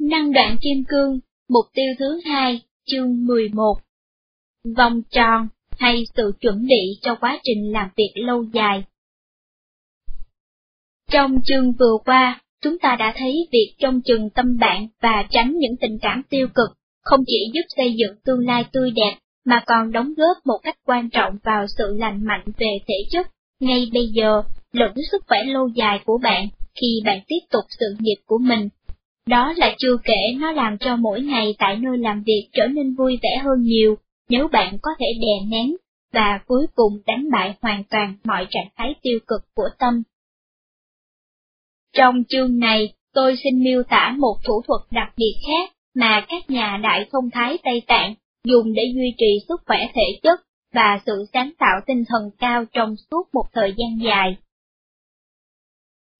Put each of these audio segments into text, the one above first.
Năng đoạn kim cương, mục tiêu thứ hai, chương 11. Vòng tròn hay sự chuẩn bị cho quá trình làm việc lâu dài. Trong chương vừa qua, chúng ta đã thấy việc trông chừng tâm bạn và tránh những tình cảm tiêu cực, không chỉ giúp xây dựng tương lai tươi đẹp, mà còn đóng góp một cách quan trọng vào sự lành mạnh về thể chất, ngay bây giờ, lẫn sức khỏe lâu dài của bạn khi bạn tiếp tục sự nghiệp của mình. Đó là chưa kể nó làm cho mỗi ngày tại nơi làm việc trở nên vui vẻ hơn nhiều, nếu bạn có thể đè nén, và cuối cùng đánh bại hoàn toàn mọi trạng thái tiêu cực của tâm. Trong chương này, tôi xin miêu tả một thủ thuật đặc biệt khác mà các nhà đại thông thái Tây Tạng dùng để duy trì sức khỏe thể chất và sự sáng tạo tinh thần cao trong suốt một thời gian dài.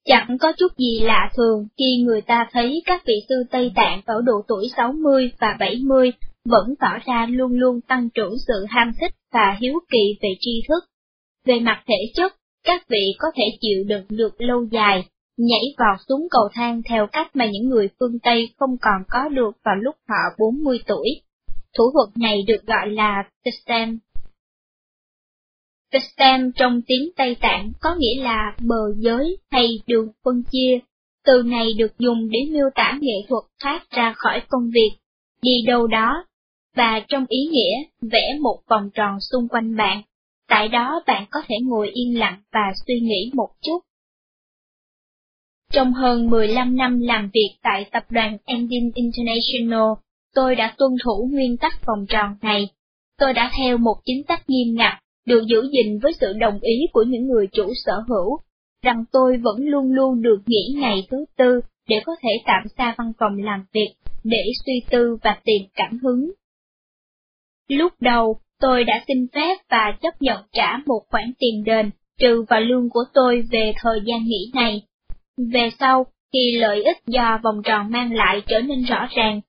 Chẳng có chút gì lạ thường khi người ta thấy các vị sư Tây Tạng ở độ tuổi 60 và 70 vẫn tỏ ra luôn luôn tăng trưởng sự ham thích và hiếu kỳ về tri thức. Về mặt thể chất, các vị có thể chịu đựng được lâu dài, nhảy vọt xuống cầu thang theo cách mà những người phương Tây không còn có được vào lúc họ 40 tuổi. Thủ thuật này được gọi là System. System trong tiếng Tây Tạng có nghĩa là bờ giới hay đường phân chia. Từ này được dùng để miêu tả nghệ thuật thoát ra khỏi công việc, đi đâu đó, và trong ý nghĩa vẽ một vòng tròn xung quanh bạn. Tại đó bạn có thể ngồi yên lặng và suy nghĩ một chút. Trong hơn 15 năm làm việc tại tập đoàn Endin International, tôi đã tuân thủ nguyên tắc vòng tròn này. Tôi đã theo một chính sách nghiêm ngặt, được giữ gìn với sự đồng ý của những người chủ sở hữu, rằng tôi vẫn luôn luôn được nghỉ ngày thứ tư để có thể tạm xa văn phòng làm việc, để suy tư và tìm cảm hứng. Lúc đầu, tôi đã xin phép và chấp nhận trả một khoản tiền đền, trừ vào lương của tôi về thời gian nghỉ này. Về sau, khi lợi ích do vòng tròn mang lại trở nên rõ ràng,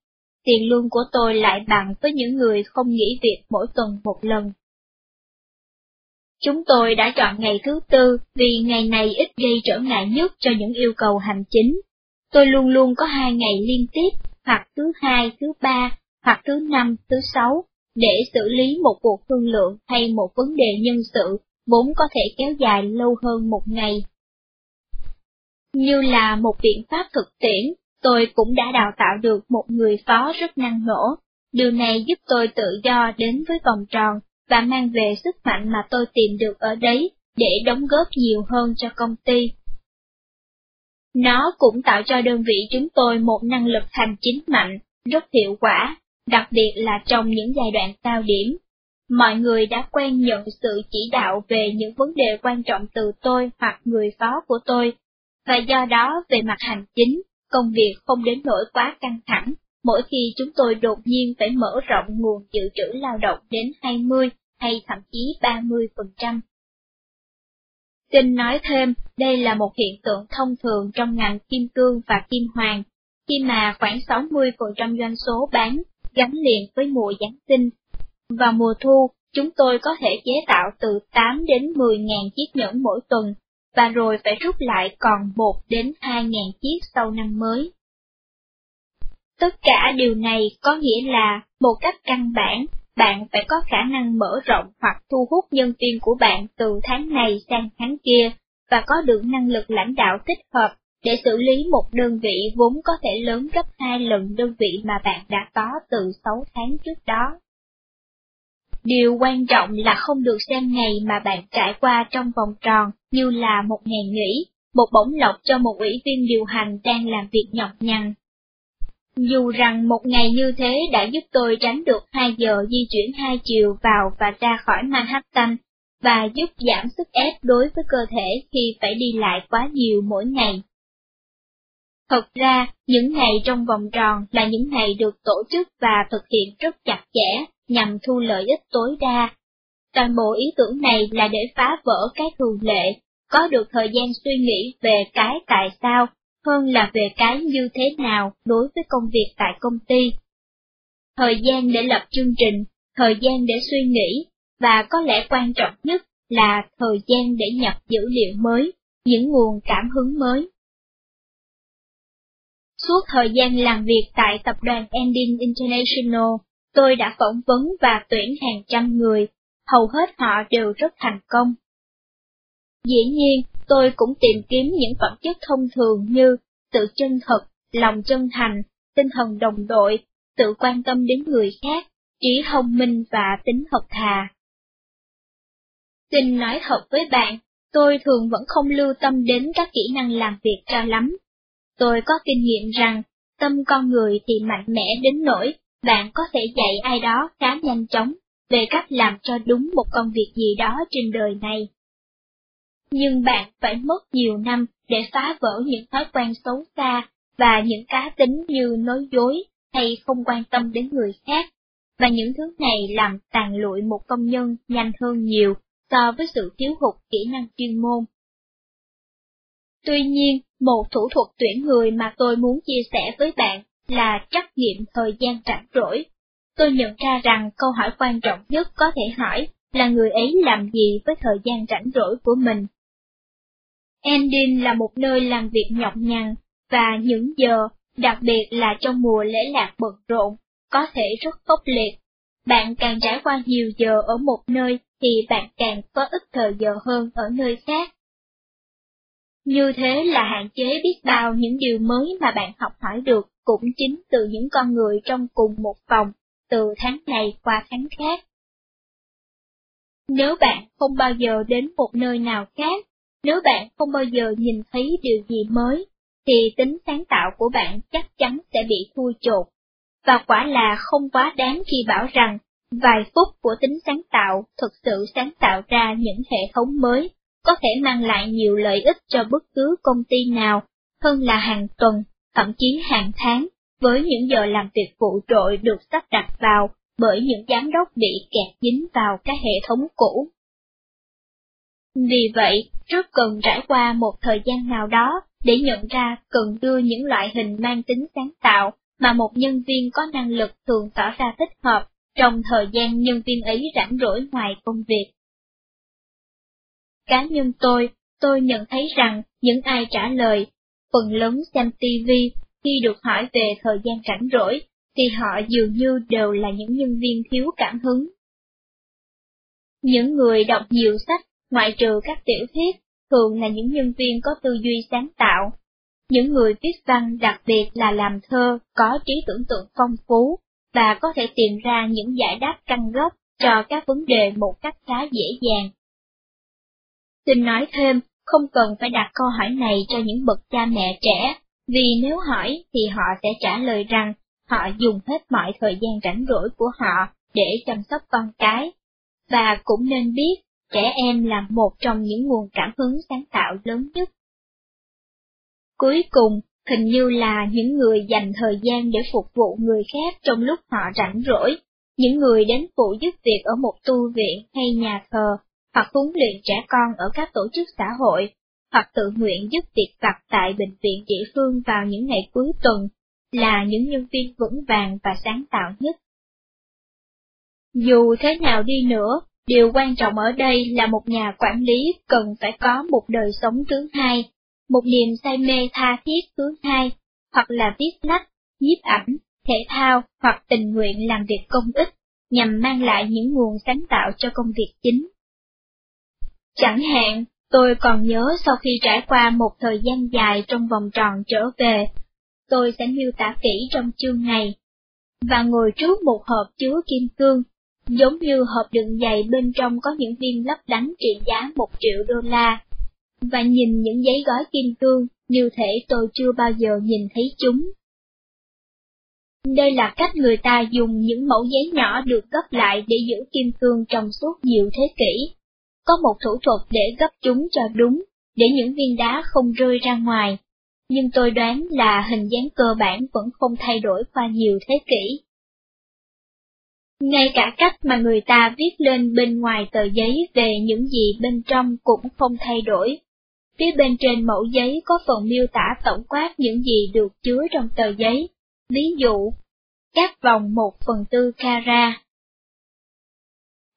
tiền lương của tôi lại bằng với những người không nghỉ việc mỗi tuần một lần. Chúng tôi đã chọn ngày thứ tư vì ngày này ít gây trở ngại nhất cho những yêu cầu hành chính. Tôi luôn luôn có hai ngày liên tiếp, hoặc thứ hai, thứ ba, hoặc thứ năm, thứ sáu, để xử lý một cuộc thương lượng hay một vấn đề nhân sự vốn có thể kéo dài lâu hơn một ngày. Như là một biện pháp thực tiễn, tôi cũng đã đào tạo được một người phó rất năng nổ. Điều này giúp tôi tự do đến với vòng tròn và mang về sức mạnh mà tôi tìm được ở đấy để đóng góp nhiều hơn cho công ty. Nó cũng tạo cho đơn vị chúng tôi một năng lực hành chính mạnh, rất hiệu quả, đặc biệt là trong những giai đoạn cao điểm. Mọi người đã quen nhận sự chỉ đạo về những vấn đề quan trọng từ tôi hoặc người phó của tôi, và do đó về mặt hành chính, công việc không đến nỗi quá căng thẳng, mỗi khi chúng tôi đột nhiên phải mở rộng nguồn dự trữ lao động đến 20 hay thậm chí 30%. Xin nói thêm, đây là một hiện tượng thông thường trong ngành kim cương và kim hoàng, khi mà khoảng 60% doanh số bán gắn liền với mùa Giáng sinh. Vào mùa thu, chúng tôi có thể chế tạo từ 8 đến 10 ngàn chiếc nhẫn mỗi tuần, và rồi phải rút lại còn 1 đến 2 ngàn chiếc sau năm mới. Tất cả điều này có nghĩa là, một cách căn bản, bạn phải có khả năng mở rộng hoặc thu hút nhân viên của bạn từ tháng này sang tháng kia, và có được năng lực lãnh đạo thích hợp để xử lý một đơn vị vốn có thể lớn gấp hai lần đơn vị mà bạn đã có từ 6 tháng trước đó. Điều quan trọng là không được xem ngày mà bạn trải qua trong vòng tròn như là một ngày nghỉ, một bổng lộc cho một ủy viên điều hành đang làm việc nhọc nhằn. Dù rằng một ngày như thế đã giúp tôi tránh được 2 giờ di chuyển hai chiều vào và ra khỏi Manhattan, và giúp giảm sức ép đối với cơ thể khi phải đi lại quá nhiều mỗi ngày. Thật ra, những ngày trong vòng tròn là những ngày được tổ chức và thực hiện rất chặt chẽ, nhằm thu lợi ích tối đa. Toàn bộ ý tưởng này là để phá vỡ cái thường lệ, có được thời gian suy nghĩ về cái tại sao, hơn là về cái như thế nào đối với công việc tại công ty. Thời gian để lập chương trình, thời gian để suy nghĩ, và có lẽ quan trọng nhất là thời gian để nhập dữ liệu mới, những nguồn cảm hứng mới. Suốt thời gian làm việc tại tập đoàn Endin International, tôi đã phỏng vấn và tuyển hàng trăm người, hầu hết họ đều rất thành công. Dĩ nhiên, tôi cũng tìm kiếm những phẩm chất thông thường như sự chân thật, lòng chân thành, tinh thần đồng đội, tự quan tâm đến người khác, trí thông minh và tính thật thà. Xin nói thật với bạn, tôi thường vẫn không lưu tâm đến các kỹ năng làm việc cho lắm. Tôi có kinh nghiệm rằng, tâm con người thì mạnh mẽ đến nỗi bạn có thể dạy ai đó khá nhanh chóng về cách làm cho đúng một công việc gì đó trên đời này. Nhưng bạn phải mất nhiều năm để phá vỡ những thói quen xấu xa và những cá tính như nói dối hay không quan tâm đến người khác, và những thứ này làm tàn lụi một công nhân nhanh hơn nhiều so với sự thiếu hụt kỹ năng chuyên môn. Tuy nhiên, một thủ thuật tuyển người mà tôi muốn chia sẻ với bạn là trắc nghiệm thời gian rảnh rỗi. Tôi nhận ra rằng câu hỏi quan trọng nhất có thể hỏi là người ấy làm gì với thời gian rảnh rỗi của mình. Endin là một nơi làm việc nhọc nhằn, và những giờ, đặc biệt là trong mùa lễ lạc bận rộn, có thể rất khốc liệt. Bạn càng trải qua nhiều giờ ở một nơi thì bạn càng có ít thời giờ hơn ở nơi khác. Như thế là hạn chế biết bao những điều mới mà bạn học hỏi được cũng chính từ những con người trong cùng một phòng, từ tháng này qua tháng khác. Nếu bạn không bao giờ đến một nơi nào khác, nếu bạn không bao giờ nhìn thấy điều gì mới, thì tính sáng tạo của bạn chắc chắn sẽ bị thua chột. Và quả là không quá đáng khi bảo rằng, vài phút của tính sáng tạo thực sự sáng tạo ra những hệ thống mới, có thể mang lại nhiều lợi ích cho bất cứ công ty nào, hơn là hàng tuần, thậm chí hàng tháng, với những giờ làm việc phụ trội được sắp đặt vào bởi những giám đốc bị kẹt dính vào các hệ thống cũ. Vì vậy, rất cần trải qua một thời gian nào đó để nhận ra cần đưa những loại hình mang tính sáng tạo mà một nhân viên có năng lực thường tỏ ra thích hợp trong thời gian nhân viên ấy rảnh rỗi ngoài công việc. Cá nhân tôi, tôi nhận thấy rằng những ai trả lời, phần lớn xem TV khi được hỏi về thời gian rảnh rỗi, thì họ dường như đều là những nhân viên thiếu cảm hứng. Những người đọc nhiều sách, ngoại trừ các tiểu thuyết, thường là những nhân viên có tư duy sáng tạo. Những người viết văn đặc biệt là làm thơ, có trí tưởng tượng phong phú, và có thể tìm ra những giải đáp căn gốc cho các vấn đề một cách khá dễ dàng. Xin nói thêm, không cần phải đặt câu hỏi này cho những bậc cha mẹ trẻ, vì nếu hỏi thì họ sẽ trả lời rằng họ dùng hết mọi thời gian rảnh rỗi của họ để chăm sóc con cái. Và cũng nên biết, trẻ em là một trong những nguồn cảm hứng sáng tạo lớn nhất. Cuối cùng, hình như là những người dành thời gian để phục vụ người khác trong lúc họ rảnh rỗi, những người đến phụ giúp việc ở một tu viện hay nhà thờ, hoặc huấn luyện trẻ con ở các tổ chức xã hội, hoặc tự nguyện giúp việc vặt tại bệnh viện địa phương vào những ngày cuối tuần, là những nhân viên vững vàng và sáng tạo nhất. Dù thế nào đi nữa, điều quan trọng ở đây là một nhà quản lý cần phải có một đời sống thứ hai, một niềm say mê tha thiết thứ hai, hoặc là viết lách, nhiếp ảnh, thể thao hoặc tình nguyện làm việc công ích, nhằm mang lại những nguồn sáng tạo cho công việc chính. Chẳng hạn, tôi còn nhớ sau khi trải qua một thời gian dài trong vòng tròn trở về, tôi sẽ miêu tả kỹ trong chương này. Và ngồi trước một hộp chứa kim cương, giống như hộp đựng giày bên trong có những viên lấp lánh trị giá một triệu đô la. Và nhìn những giấy gói kim cương, như thể tôi chưa bao giờ nhìn thấy chúng. Đây là cách người ta dùng những mẫu giấy nhỏ được gấp lại để giữ kim cương trong suốt nhiều thế kỷ. Có một thủ thuật để gấp chúng cho đúng, để những viên đá không rơi ra ngoài. Nhưng tôi đoán là hình dáng cơ bản vẫn không thay đổi qua nhiều thế kỷ. Ngay cả cách mà người ta viết lên bên ngoài tờ giấy về những gì bên trong cũng không thay đổi. Phía bên trên mẫu giấy có phần miêu tả tổng quát những gì được chứa trong tờ giấy, ví dụ, các vòng một phần tư cara.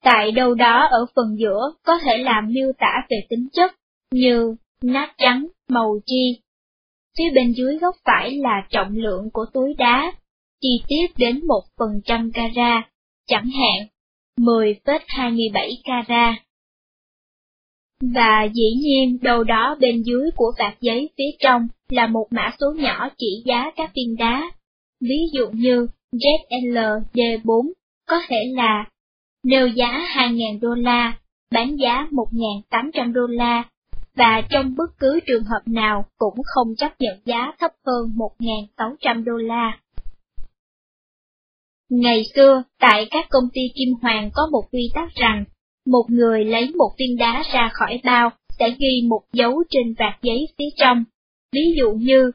Tại đâu đó ở phần giữa có thể làm miêu tả về tính chất, như nát trắng, màu chi. phía bên dưới góc phải là trọng lượng của túi đá, chi tiết đến 1 phần trăm cara, chẳng hạn 10,27 carat. Và dĩ nhiên đầu đó bên dưới của vạt giấy phía trong là một mã số nhỏ chỉ giá các viên đá. Ví dụ như ZLD4 có thể là nêu giá 2.000 đô la, bán giá 1.800 đô la, và trong bất cứ trường hợp nào cũng không chấp nhận giá thấp hơn 1.600 đô la. Ngày xưa, tại các công ty kim hoàng có một quy tắc rằng, một người lấy một viên đá ra khỏi bao sẽ ghi một dấu trên vạt giấy phía trong. Ví dụ như,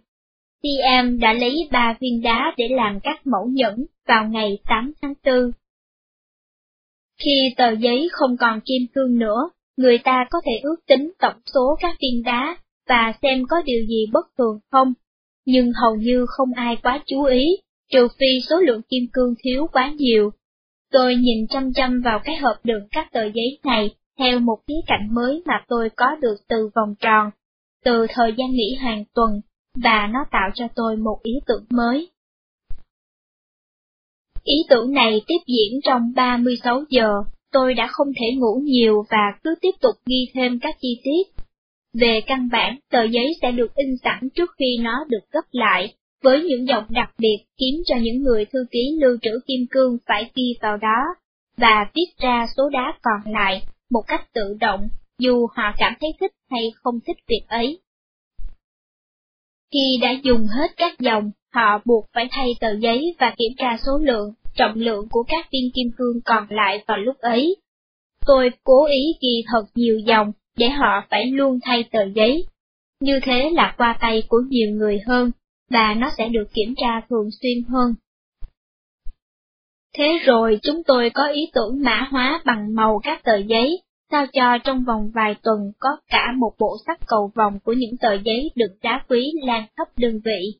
TM đã lấy ba viên đá để làm các mẫu nhẫn vào ngày 8 tháng 4. Khi tờ giấy không còn kim cương nữa, người ta có thể ước tính tổng số các viên đá và xem có điều gì bất thường không, nhưng hầu như không ai quá chú ý, trừ phi số lượng kim cương thiếu quá nhiều. Tôi nhìn chăm chăm vào cái hộp đựng các tờ giấy này theo một khía cạnh mới mà tôi có được từ vòng tròn, từ thời gian nghỉ hàng tuần, và nó tạo cho tôi một ý tưởng mới. Ý tưởng này tiếp diễn trong 36 giờ, tôi đã không thể ngủ nhiều và cứ tiếp tục ghi thêm các chi tiết. Về căn bản, tờ giấy sẽ được in sẵn trước khi nó được gấp lại, với những dòng đặc biệt khiến cho những người thư ký lưu trữ kim cương phải ghi vào đó, và viết ra số đá còn lại một cách tự động, dù họ cảm thấy thích hay không thích việc ấy. Khi đã dùng hết các dòng, họ buộc phải thay tờ giấy và kiểm tra số lượng, trọng lượng của các viên kim cương còn lại vào lúc ấy. Tôi cố ý ghi thật nhiều dòng để họ phải luôn thay tờ giấy. Như thế là qua tay của nhiều người hơn, và nó sẽ được kiểm tra thường xuyên hơn. Thế rồi chúng tôi có ý tưởng mã hóa bằng màu các tờ giấy, sao cho trong vòng vài tuần có cả một bộ sắc cầu vòng của những tờ giấy được đá quý lan khắp đơn vị.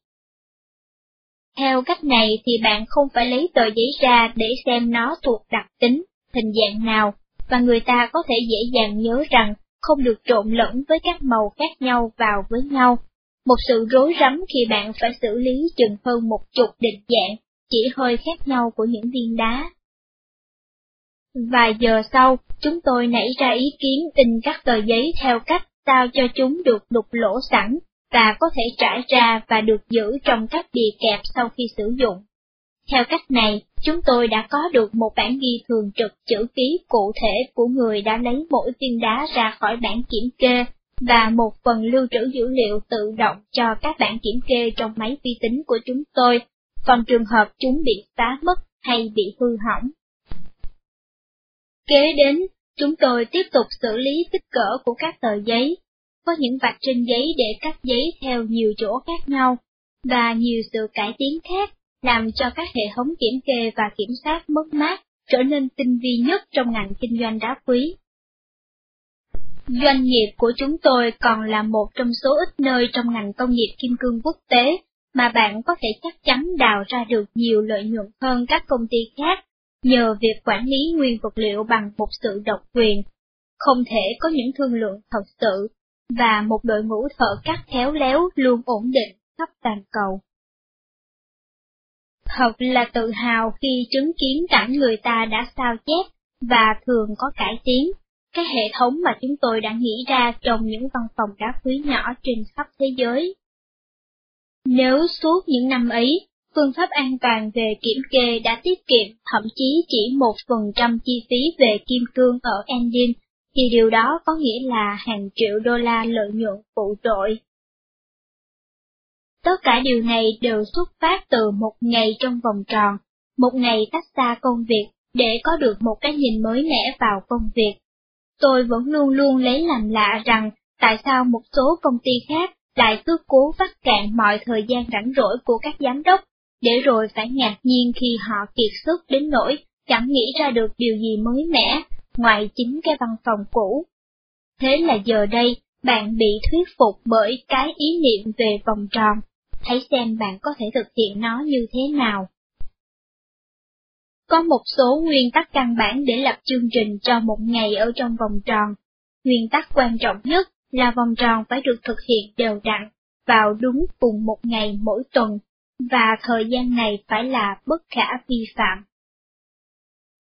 Theo cách này thì bạn không phải lấy tờ giấy ra để xem nó thuộc đặc tính, hình dạng nào, và người ta có thể dễ dàng nhớ rằng không được trộn lẫn với các màu khác nhau vào với nhau. Một sự rối rắm khi bạn phải xử lý chừng hơn một chục định dạng, chỉ hơi khác nhau của những viên đá. Vài giờ sau, chúng tôi nảy ra ý kiến in các tờ giấy theo cách sao cho chúng được đục lỗ sẵn, và có thể trải ra và được giữ trong các bìa kẹp sau khi sử dụng. Theo cách này, chúng tôi đã có được một bản ghi thường trực chữ ký cụ thể của người đã lấy mỗi viên đá ra khỏi bản kiểm kê, và một phần lưu trữ dữ liệu tự động cho các bản kiểm kê trong máy vi tính của chúng tôi, phòng trường hợp chúng bị phá mất hay bị hư hỏng. Kế đến, chúng tôi tiếp tục xử lý kích cỡ của các tờ giấy, có những vạch trên giấy để cắt giấy theo nhiều chỗ khác nhau, và nhiều sự cải tiến khác, làm cho các hệ thống kiểm kê và kiểm soát mất mát trở nên tinh vi nhất trong ngành kinh doanh đá quý. Doanh nghiệp của chúng tôi còn là một trong số ít nơi trong ngành công nghiệp kim cương quốc tế mà bạn có thể chắc chắn đào ra được nhiều lợi nhuận hơn các công ty khác nhờ việc quản lý nguyên vật liệu bằng một sự độc quyền. Không thể có những thương lượng thật sự và một đội ngũ thợ cắt khéo léo luôn ổn định khắp toàn cầu. Thật là tự hào khi chứng kiến cảnh người ta đã sao chép và thường có cải tiến, cái hệ thống mà chúng tôi đã nghĩ ra trong những văn phòng đá quý nhỏ trên khắp thế giới. Nếu suốt những năm ấy, phương pháp an toàn về kiểm kê đã tiết kiệm thậm chí chỉ một phần trăm chi phí về kim cương ở Endin thì điều đó có nghĩa là hàng triệu đô la lợi nhuận phụ trội. Tất cả điều này đều xuất phát từ một ngày trong vòng tròn, một ngày tách xa công việc để có được một cái nhìn mới mẻ vào công việc. Tôi vẫn luôn luôn lấy làm lạ rằng tại sao một số công ty khác lại cứ cố vắt cạn mọi thời gian rảnh rỗi của các giám đốc, để rồi phải ngạc nhiên khi họ kiệt sức đến nỗi chẳng nghĩ ra được điều gì mới mẻ ngoài chính cái văn phòng cũ. Thế là giờ đây, bạn bị thuyết phục bởi cái ý niệm về vòng tròn, hãy xem bạn có thể thực hiện nó như thế nào. Có một số nguyên tắc căn bản để lập chương trình cho một ngày ở trong vòng tròn. Nguyên tắc quan trọng nhất là vòng tròn phải được thực hiện đều đặn, vào đúng cùng một ngày mỗi tuần, và thời gian này phải là bất khả vi phạm.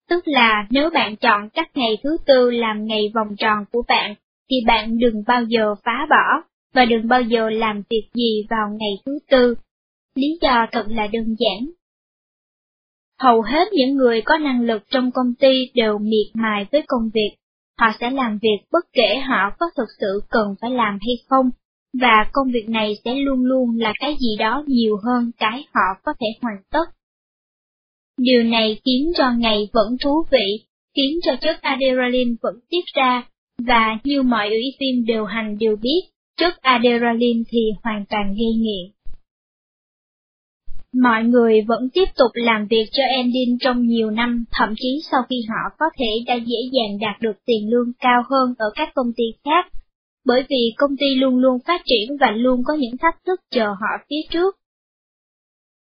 Tức là nếu bạn chọn các ngày thứ tư làm ngày vòng tròn của bạn, thì bạn đừng bao giờ phá bỏ, và đừng bao giờ làm việc gì vào ngày thứ tư. Lý do thật là đơn giản. Hầu hết những người có năng lực trong công ty đều miệt mài với công việc, họ sẽ làm việc bất kể họ có thực sự cần phải làm hay không, và công việc này sẽ luôn luôn là cái gì đó nhiều hơn cái họ có thể hoàn tất. Điều này khiến cho ngày vẫn thú vị, khiến cho chất adrenaline vẫn tiết ra, và như mọi ủy viên điều hành đều biết, chất adrenaline thì hoàn toàn gây nghiện. Mọi người vẫn tiếp tục làm việc cho Endin trong nhiều năm, thậm chí sau khi họ có thể đã dễ dàng đạt được tiền lương cao hơn ở các công ty khác, bởi vì công ty luôn luôn phát triển và luôn có những thách thức chờ họ phía trước.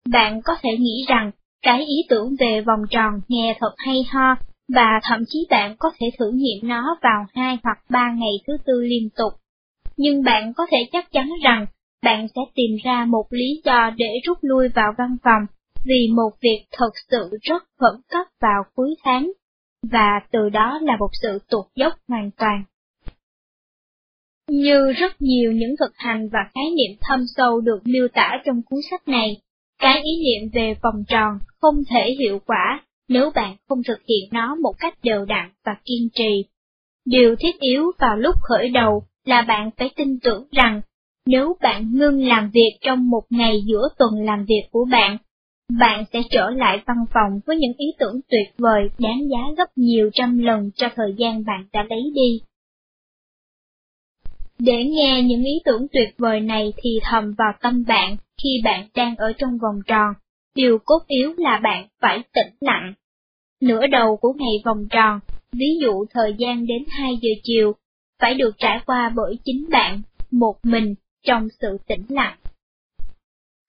Bạn có thể nghĩ rằng cái ý tưởng về vòng tròn nghe thật hay ho, và thậm chí bạn có thể thử nghiệm nó vào hai hoặc ba ngày thứ tư liên tục. Nhưng bạn có thể chắc chắn rằng bạn sẽ tìm ra một lý do để rút lui vào văn phòng vì một việc thật sự rất khẩn cấp vào cuối tháng, và từ đó là một sự tụt dốc hoàn toàn. Như rất nhiều những thực hành và khái niệm thâm sâu được miêu tả trong cuốn sách này, cái ý niệm về vòng tròn không thể hiệu quả nếu bạn không thực hiện nó một cách đều đặn và kiên trì. Điều thiết yếu vào lúc khởi đầu là bạn phải tin tưởng rằng nếu bạn ngưng làm việc trong một ngày giữa tuần làm việc của bạn, bạn sẽ trở lại văn phòng với những ý tưởng tuyệt vời đáng giá gấp nhiều trăm lần cho thời gian bạn đã lấy đi. Để nghe những ý tưởng tuyệt vời này thì thầm vào tâm bạn khi bạn đang ở trong vòng tròn, điều cốt yếu là bạn phải tĩnh lặng. Nửa đầu của ngày vòng tròn, ví dụ thời gian đến 2 giờ chiều, phải được trải qua bởi chính bạn, một mình, trong sự tĩnh lặng.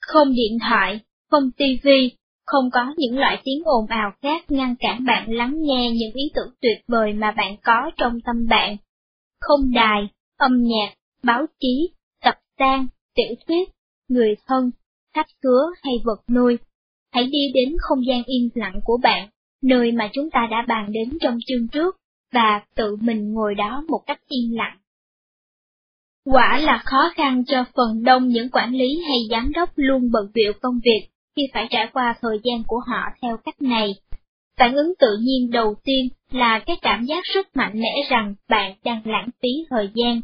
Không điện thoại, không tivi, không có những loại tiếng ồn ào khác ngăn cản bạn lắng nghe những ý tưởng tuyệt vời mà bạn có trong tâm bạn. Không đài, âm nhạc, báo chí, tập san, tiểu thuyết, người thân, khách khứa hay vật nuôi. Hãy đi đến không gian yên lặng của bạn, nơi mà chúng ta đã bàn đến trong chương trước, và tự mình ngồi đó một cách yên lặng. Quả là khó khăn cho phần đông những quản lý hay giám đốc luôn bận biểu công việc khi phải trải qua thời gian của họ theo cách này. Phản ứng tự nhiên đầu tiên là cái cảm giác rất mạnh mẽ rằng bạn đang lãng phí thời gian.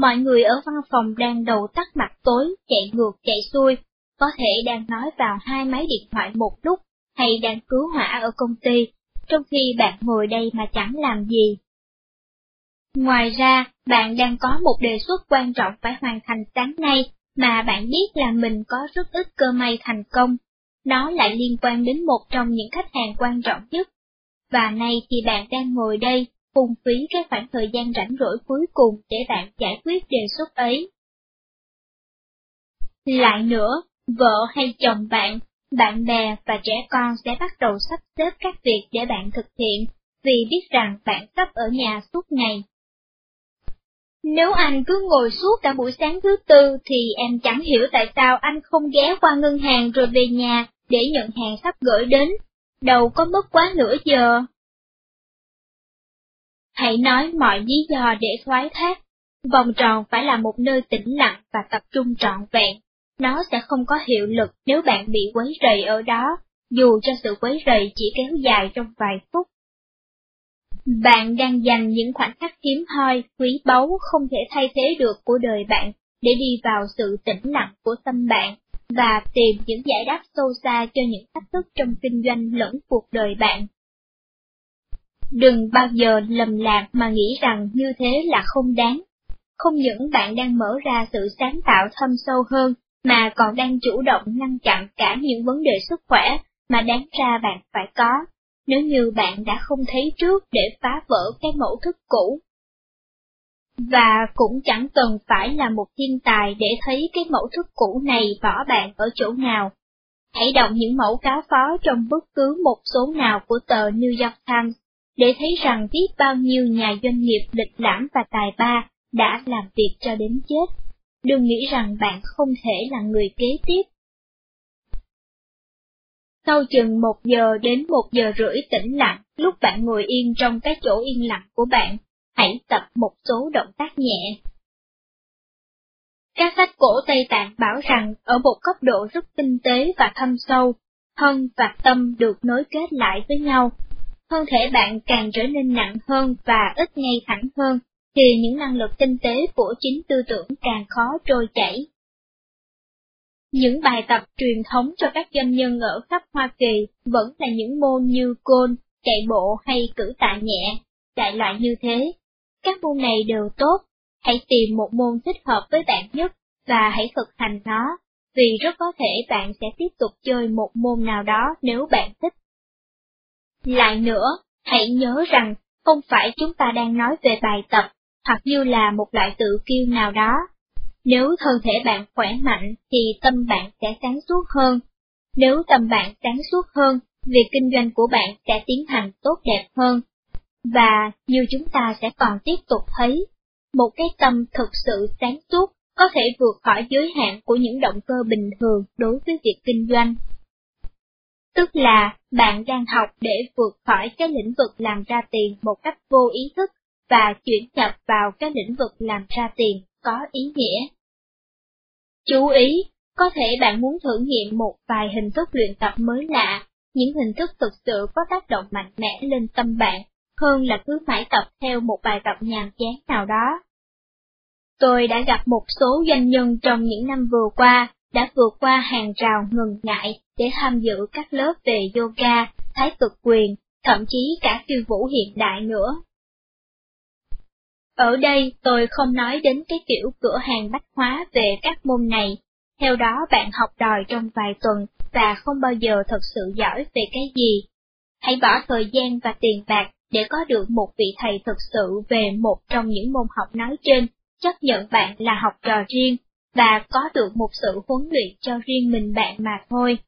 Mọi người ở văn phòng đang đầu tắt mặt tối, chạy ngược chạy xuôi, có thể đang nói vào hai máy điện thoại một lúc, hay đang cứu hỏa ở công ty, trong khi bạn ngồi đây mà chẳng làm gì. Ngoài ra, bạn đang có một đề xuất quan trọng phải hoàn thành sáng nay, mà bạn biết là mình có rất ít cơ may thành công. Nó lại liên quan đến một trong những khách hàng quan trọng nhất. Và nay thì bạn đang ngồi đây, phung phí cái khoảng thời gian rảnh rỗi cuối cùng để bạn giải quyết đề xuất ấy. Lại nữa, vợ hay chồng bạn, bạn bè và trẻ con sẽ bắt đầu sắp xếp các việc để bạn thực hiện, vì biết rằng bạn sắp ở nhà suốt ngày. Nếu anh cứ ngồi suốt cả buổi sáng thứ tư thì em chẳng hiểu tại sao anh không ghé qua ngân hàng rồi về nhà để nhận hàng sắp gửi đến, đâu có mất quá nửa giờ. Hãy nói mọi lý do để thoái thác. Vòng tròn phải là một nơi tĩnh lặng và tập trung trọn vẹn. Nó sẽ không có hiệu lực nếu bạn bị quấy rầy ở đó, dù cho sự quấy rầy chỉ kéo dài trong vài phút. Bạn đang dành những khoảnh khắc hiếm hoi, quý báu không thể thay thế được của đời bạn để đi vào sự tĩnh lặng của tâm bạn và tìm những giải đáp sâu xa cho những thách thức trong kinh doanh lẫn cuộc đời bạn. Đừng bao giờ lầm lạc mà nghĩ rằng như thế là không đáng. Không những bạn đang mở ra sự sáng tạo thâm sâu hơn, mà còn đang chủ động ngăn chặn cả những vấn đề sức khỏe mà đáng ra bạn phải có nếu như bạn đã không thấy trước để phá vỡ cái mẫu thức cũ. Và cũng chẳng cần phải là một thiên tài để thấy cái mẫu thức cũ này bỏ bạn ở chỗ nào. Hãy đọc những mẫu cáo phó trong bất cứ một số nào của tờ New York Times, để thấy rằng biết bao nhiêu nhà doanh nghiệp lịch lãm và tài ba đã làm việc cho đến chết. đừng nghĩ rằng bạn không thể là người kế tiếp. Sau chừng một giờ đến một giờ rưỡi tĩnh lặng, lúc bạn ngồi yên trong cái chỗ yên lặng của bạn, hãy tập một số động tác nhẹ. Các sách cổ Tây Tạng bảo rằng ở một cấp độ rất tinh tế và thâm sâu, thân và tâm được nối kết lại với nhau. Thân thể bạn càng trở nên nặng hơn và ít ngay thẳng hơn, thì những năng lực tinh tế của chính tư tưởng càng khó trôi chảy. Những bài tập truyền thống cho các doanh nhân ở khắp Hoa Kỳ vẫn là những môn như côn, chạy bộ hay cử tạ nhẹ, đại loại như thế. Các môn này đều tốt, hãy tìm một môn thích hợp với bạn nhất và hãy thực hành nó, vì rất có thể bạn sẽ tiếp tục chơi một môn nào đó nếu bạn thích. Lại nữa, hãy nhớ rằng không phải chúng ta đang nói về bài tập, hoặc như là một loại tự kiêu nào đó. Nếu thân thể bạn khỏe mạnh thì tâm bạn sẽ sáng suốt hơn. Nếu tâm bạn sáng suốt hơn, việc kinh doanh của bạn sẽ tiến hành tốt đẹp hơn. Và như chúng ta sẽ còn tiếp tục thấy, một cái tâm thực sự sáng suốt có thể vượt khỏi giới hạn của những động cơ bình thường đối với việc kinh doanh. Tức là bạn đang học để vượt khỏi cái lĩnh vực làm ra tiền một cách vô ý thức và chuyển nhập vào cái lĩnh vực làm ra tiền có ý nghĩa. Chú ý, có thể bạn muốn thử nghiệm một vài hình thức luyện tập mới lạ, những hình thức thực sự có tác động mạnh mẽ lên tâm bạn, hơn là cứ mãi tập theo một bài tập nhàm chán nào đó. Tôi đã gặp một số doanh nhân trong những năm vừa qua, đã vượt qua hàng rào ngừng ngại để tham dự các lớp về yoga, thái cực quyền, thậm chí cả khiêu vũ hiện đại nữa. Ở đây tôi không nói đến cái kiểu cửa hàng bách hóa về các môn này, theo đó bạn học đòi trong vài tuần và không bao giờ thật sự giỏi về cái gì. Hãy bỏ thời gian và tiền bạc để có được một vị thầy thực sự về một trong những môn học nói trên, chấp nhận bạn là học trò riêng, và có được một sự huấn luyện cho riêng mình bạn mà thôi.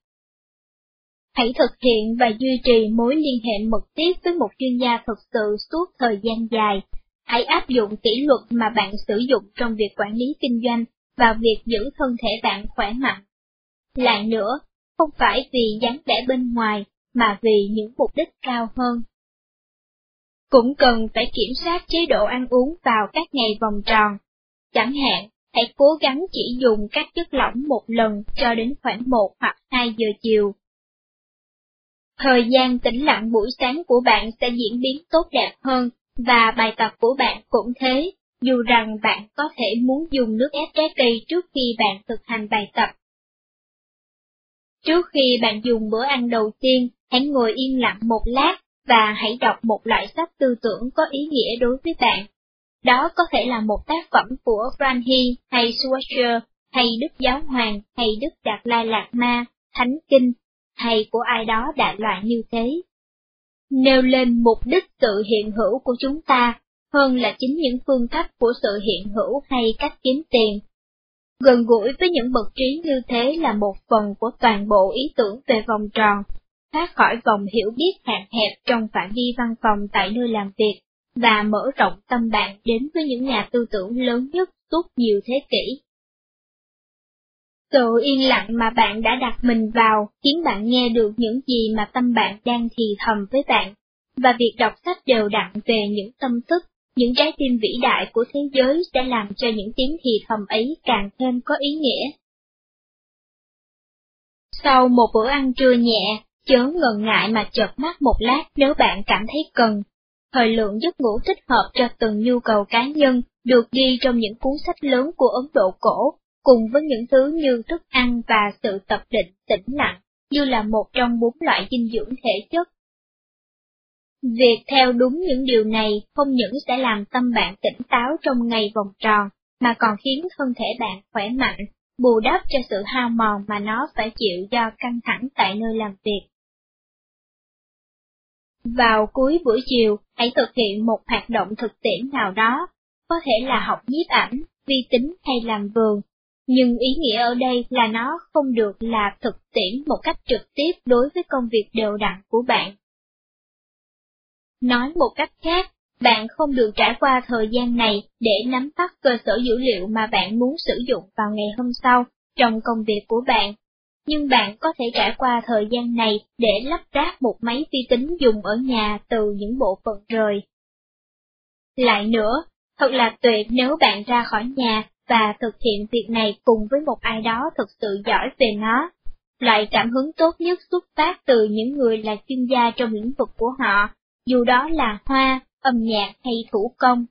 Hãy thực hiện và duy trì mối liên hệ mật thiết với một chuyên gia thực sự suốt thời gian dài. Hãy áp dụng kỷ luật mà bạn sử dụng trong việc quản lý kinh doanh và việc giữ thân thể bạn khỏe mạnh. Lại nữa, không phải vì dáng vẻ bên ngoài, mà vì những mục đích cao hơn. Cũng cần phải kiểm soát chế độ ăn uống vào các ngày vòng tròn. Chẳng hạn, hãy cố gắng chỉ dùng các chất lỏng một lần cho đến khoảng 1 hoặc 2 giờ chiều. Thời gian tĩnh lặng buổi sáng của bạn sẽ diễn biến tốt đẹp hơn, và bài tập của bạn cũng thế, dù rằng bạn có thể muốn dùng nước ép trái cây trước khi bạn thực hành bài tập. Trước khi bạn dùng bữa ăn đầu tiên, hãy ngồi yên lặng một lát và hãy đọc một loại sách tư tưởng có ý nghĩa đối với bạn. Đó có thể là một tác phẩm của Franhi hay Schweitzer, hay Đức Giáo Hoàng, hay Đức Đạt Lai Lạt Ma, Thánh Kinh, hay của ai đó đại loại như thế. Nêu lên mục đích sự hiện hữu của chúng ta, hơn là chính những phương cách của sự hiện hữu hay cách kiếm tiền. Gần gũi với những bậc trí như thế là một phần của toàn bộ ý tưởng về vòng tròn, thoát khỏi vòng hiểu biết hạn hẹp trong phạm vi văn phòng tại nơi làm việc, và mở rộng tâm bạn đến với những nhà tư tưởng lớn nhất suốt nhiều thế kỷ. Sự yên lặng mà bạn đã đặt mình vào khiến bạn nghe được những gì mà tâm bạn đang thì thầm với bạn, và việc đọc sách đều đặn về những tâm thức, những trái tim vĩ đại của thế giới sẽ làm cho những tiếng thì thầm ấy càng thêm có ý nghĩa. Sau một bữa ăn trưa nhẹ, chớ ngần ngại mà chợp mắt một lát nếu bạn cảm thấy cần. Thời lượng giấc ngủ thích hợp cho từng nhu cầu cá nhân được ghi trong những cuốn sách lớn của Ấn Độ cổ, cùng với những thứ như thức ăn và sự tập định tĩnh lặng, như là một trong bốn loại dinh dưỡng thể chất. Việc theo đúng những điều này không những sẽ làm tâm bạn tỉnh táo trong ngày vòng tròn, mà còn khiến thân thể bạn khỏe mạnh, bù đắp cho sự hao mòn mà nó phải chịu do căng thẳng tại nơi làm việc. Vào cuối buổi chiều, hãy thực hiện một hoạt động thực tiễn nào đó, có thể là học nhiếp ảnh, vi tính hay làm vườn, nhưng ý nghĩa ở đây là nó không được là thực tiễn một cách trực tiếp đối với công việc đều đặn của bạn. Nói một cách khác, bạn không được trải qua thời gian này để nắm bắt cơ sở dữ liệu mà bạn muốn sử dụng vào ngày hôm sau trong công việc của bạn. Nhưng bạn có thể trải qua thời gian này để lắp ráp một máy vi tính dùng ở nhà từ những bộ phận rời. Lại nữa, thật là tuyệt nếu bạn ra khỏi nhà và thực hiện việc này cùng với một ai đó thực sự giỏi về nó. Loại cảm hứng tốt nhất xuất phát từ những người là chuyên gia trong lĩnh vực của họ, dù đó là hoa, âm nhạc hay thủ công.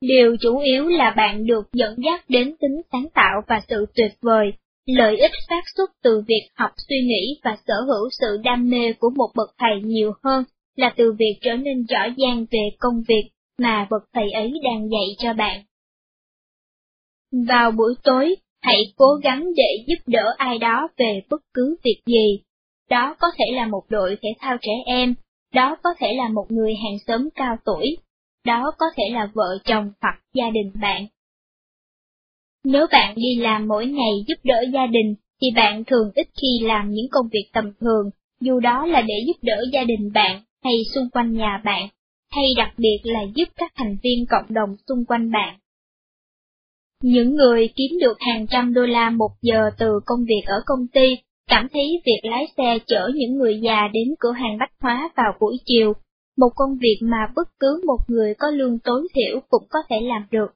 Điều chủ yếu là bạn được dẫn dắt đến tính sáng tạo và sự tuyệt vời, lợi ích phát xuất từ việc học suy nghĩ và sở hữu sự đam mê của một bậc thầy nhiều hơn là từ việc trở nên giỏi giang về công việc mà bậc thầy ấy đang dạy cho bạn. Vào buổi tối, hãy cố gắng để giúp đỡ ai đó về bất cứ việc gì. Đó có thể là một đội thể thao trẻ em, đó có thể là một người hàng xóm cao tuổi, đó có thể là vợ chồng hoặc gia đình bạn. Nếu bạn đi làm mỗi ngày giúp đỡ gia đình, thì bạn thường ít khi làm những công việc tầm thường, dù đó là để giúp đỡ gia đình bạn hay xung quanh nhà bạn, hay đặc biệt là giúp các thành viên cộng đồng xung quanh bạn. Những người kiếm được hàng trăm đô la một giờ từ công việc ở công ty cảm thấy việc lái xe chở những người già đến cửa hàng bách hóa vào buổi chiều, một công việc mà bất cứ một người có lương tối thiểu cũng có thể làm được,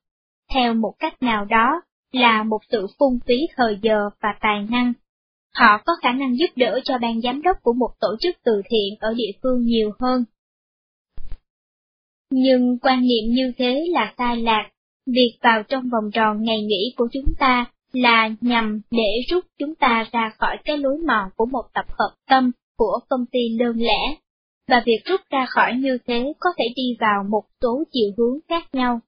theo một cách nào đó, là một sự phung phí thời giờ và tài năng. Họ có khả năng giúp đỡ cho ban giám đốc của một tổ chức từ thiện ở địa phương nhiều hơn. Nhưng quan niệm như thế là sai lạc, việc vào trong vòng tròn ngày nghỉ của chúng ta là nhằm để rút chúng ta ra khỏi cái lối mòn của một tập hợp tâm của công ty đơn lẻ, và việc rút ra khỏi như thế có thể đi vào một số chiều hướng khác nhau.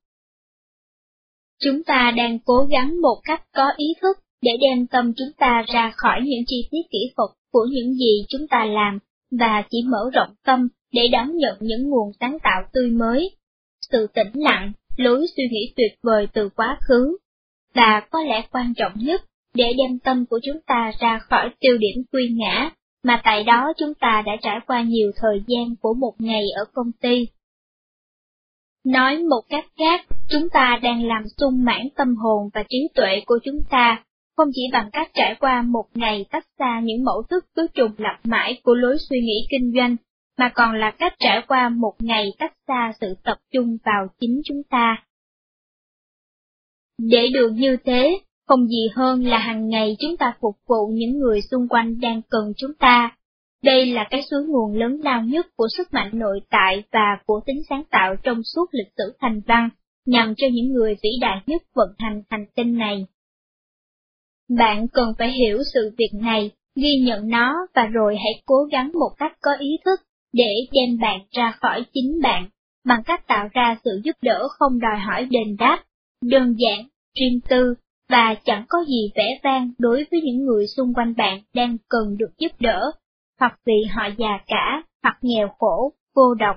Chúng ta đang cố gắng một cách có ý thức để đem tâm chúng ta ra khỏi những chi tiết kỹ thuật của những gì chúng ta làm và chỉ mở rộng tâm để đón nhận những nguồn sáng tạo tươi mới. Sự tĩnh lặng, lối suy nghĩ tuyệt vời từ quá khứ, và có lẽ quan trọng nhất, để đem tâm của chúng ta ra khỏi tiêu điểm quy ngã, mà tại đó chúng ta đã trải qua nhiều thời gian của một ngày ở công ty. Nói một cách khác, chúng ta đang làm sung mãn tâm hồn và trí tuệ của chúng ta, không chỉ bằng cách trải qua một ngày tách xa những mẫu thức cứ trùng lặp mãi của lối suy nghĩ kinh doanh, mà còn là cách trải qua một ngày tách xa sự tập trung vào chính chúng ta. Để được như thế, không gì hơn là hàng ngày chúng ta phục vụ những người xung quanh đang cần chúng ta. Đây là cái suối nguồn lớn lao nhất của sức mạnh nội tại và của tính sáng tạo trong suốt lịch sử thành văn, nhằm cho những người vĩ đại nhất vận hành hành tinh này. Bạn cần phải hiểu sự việc này, ghi nhận nó và rồi hãy cố gắng một cách có ý thức để đem bạn ra khỏi chính bạn, bằng cách tạo ra sự giúp đỡ không đòi hỏi đền đáp, đơn giản, riêng tư, và chẳng có gì vẻ vang đối với những người xung quanh bạn đang cần được giúp đỡ, hoặc vì họ già cả, hoặc nghèo khổ, cô độc.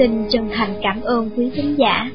Xin chân thành cảm ơn quý khán giả.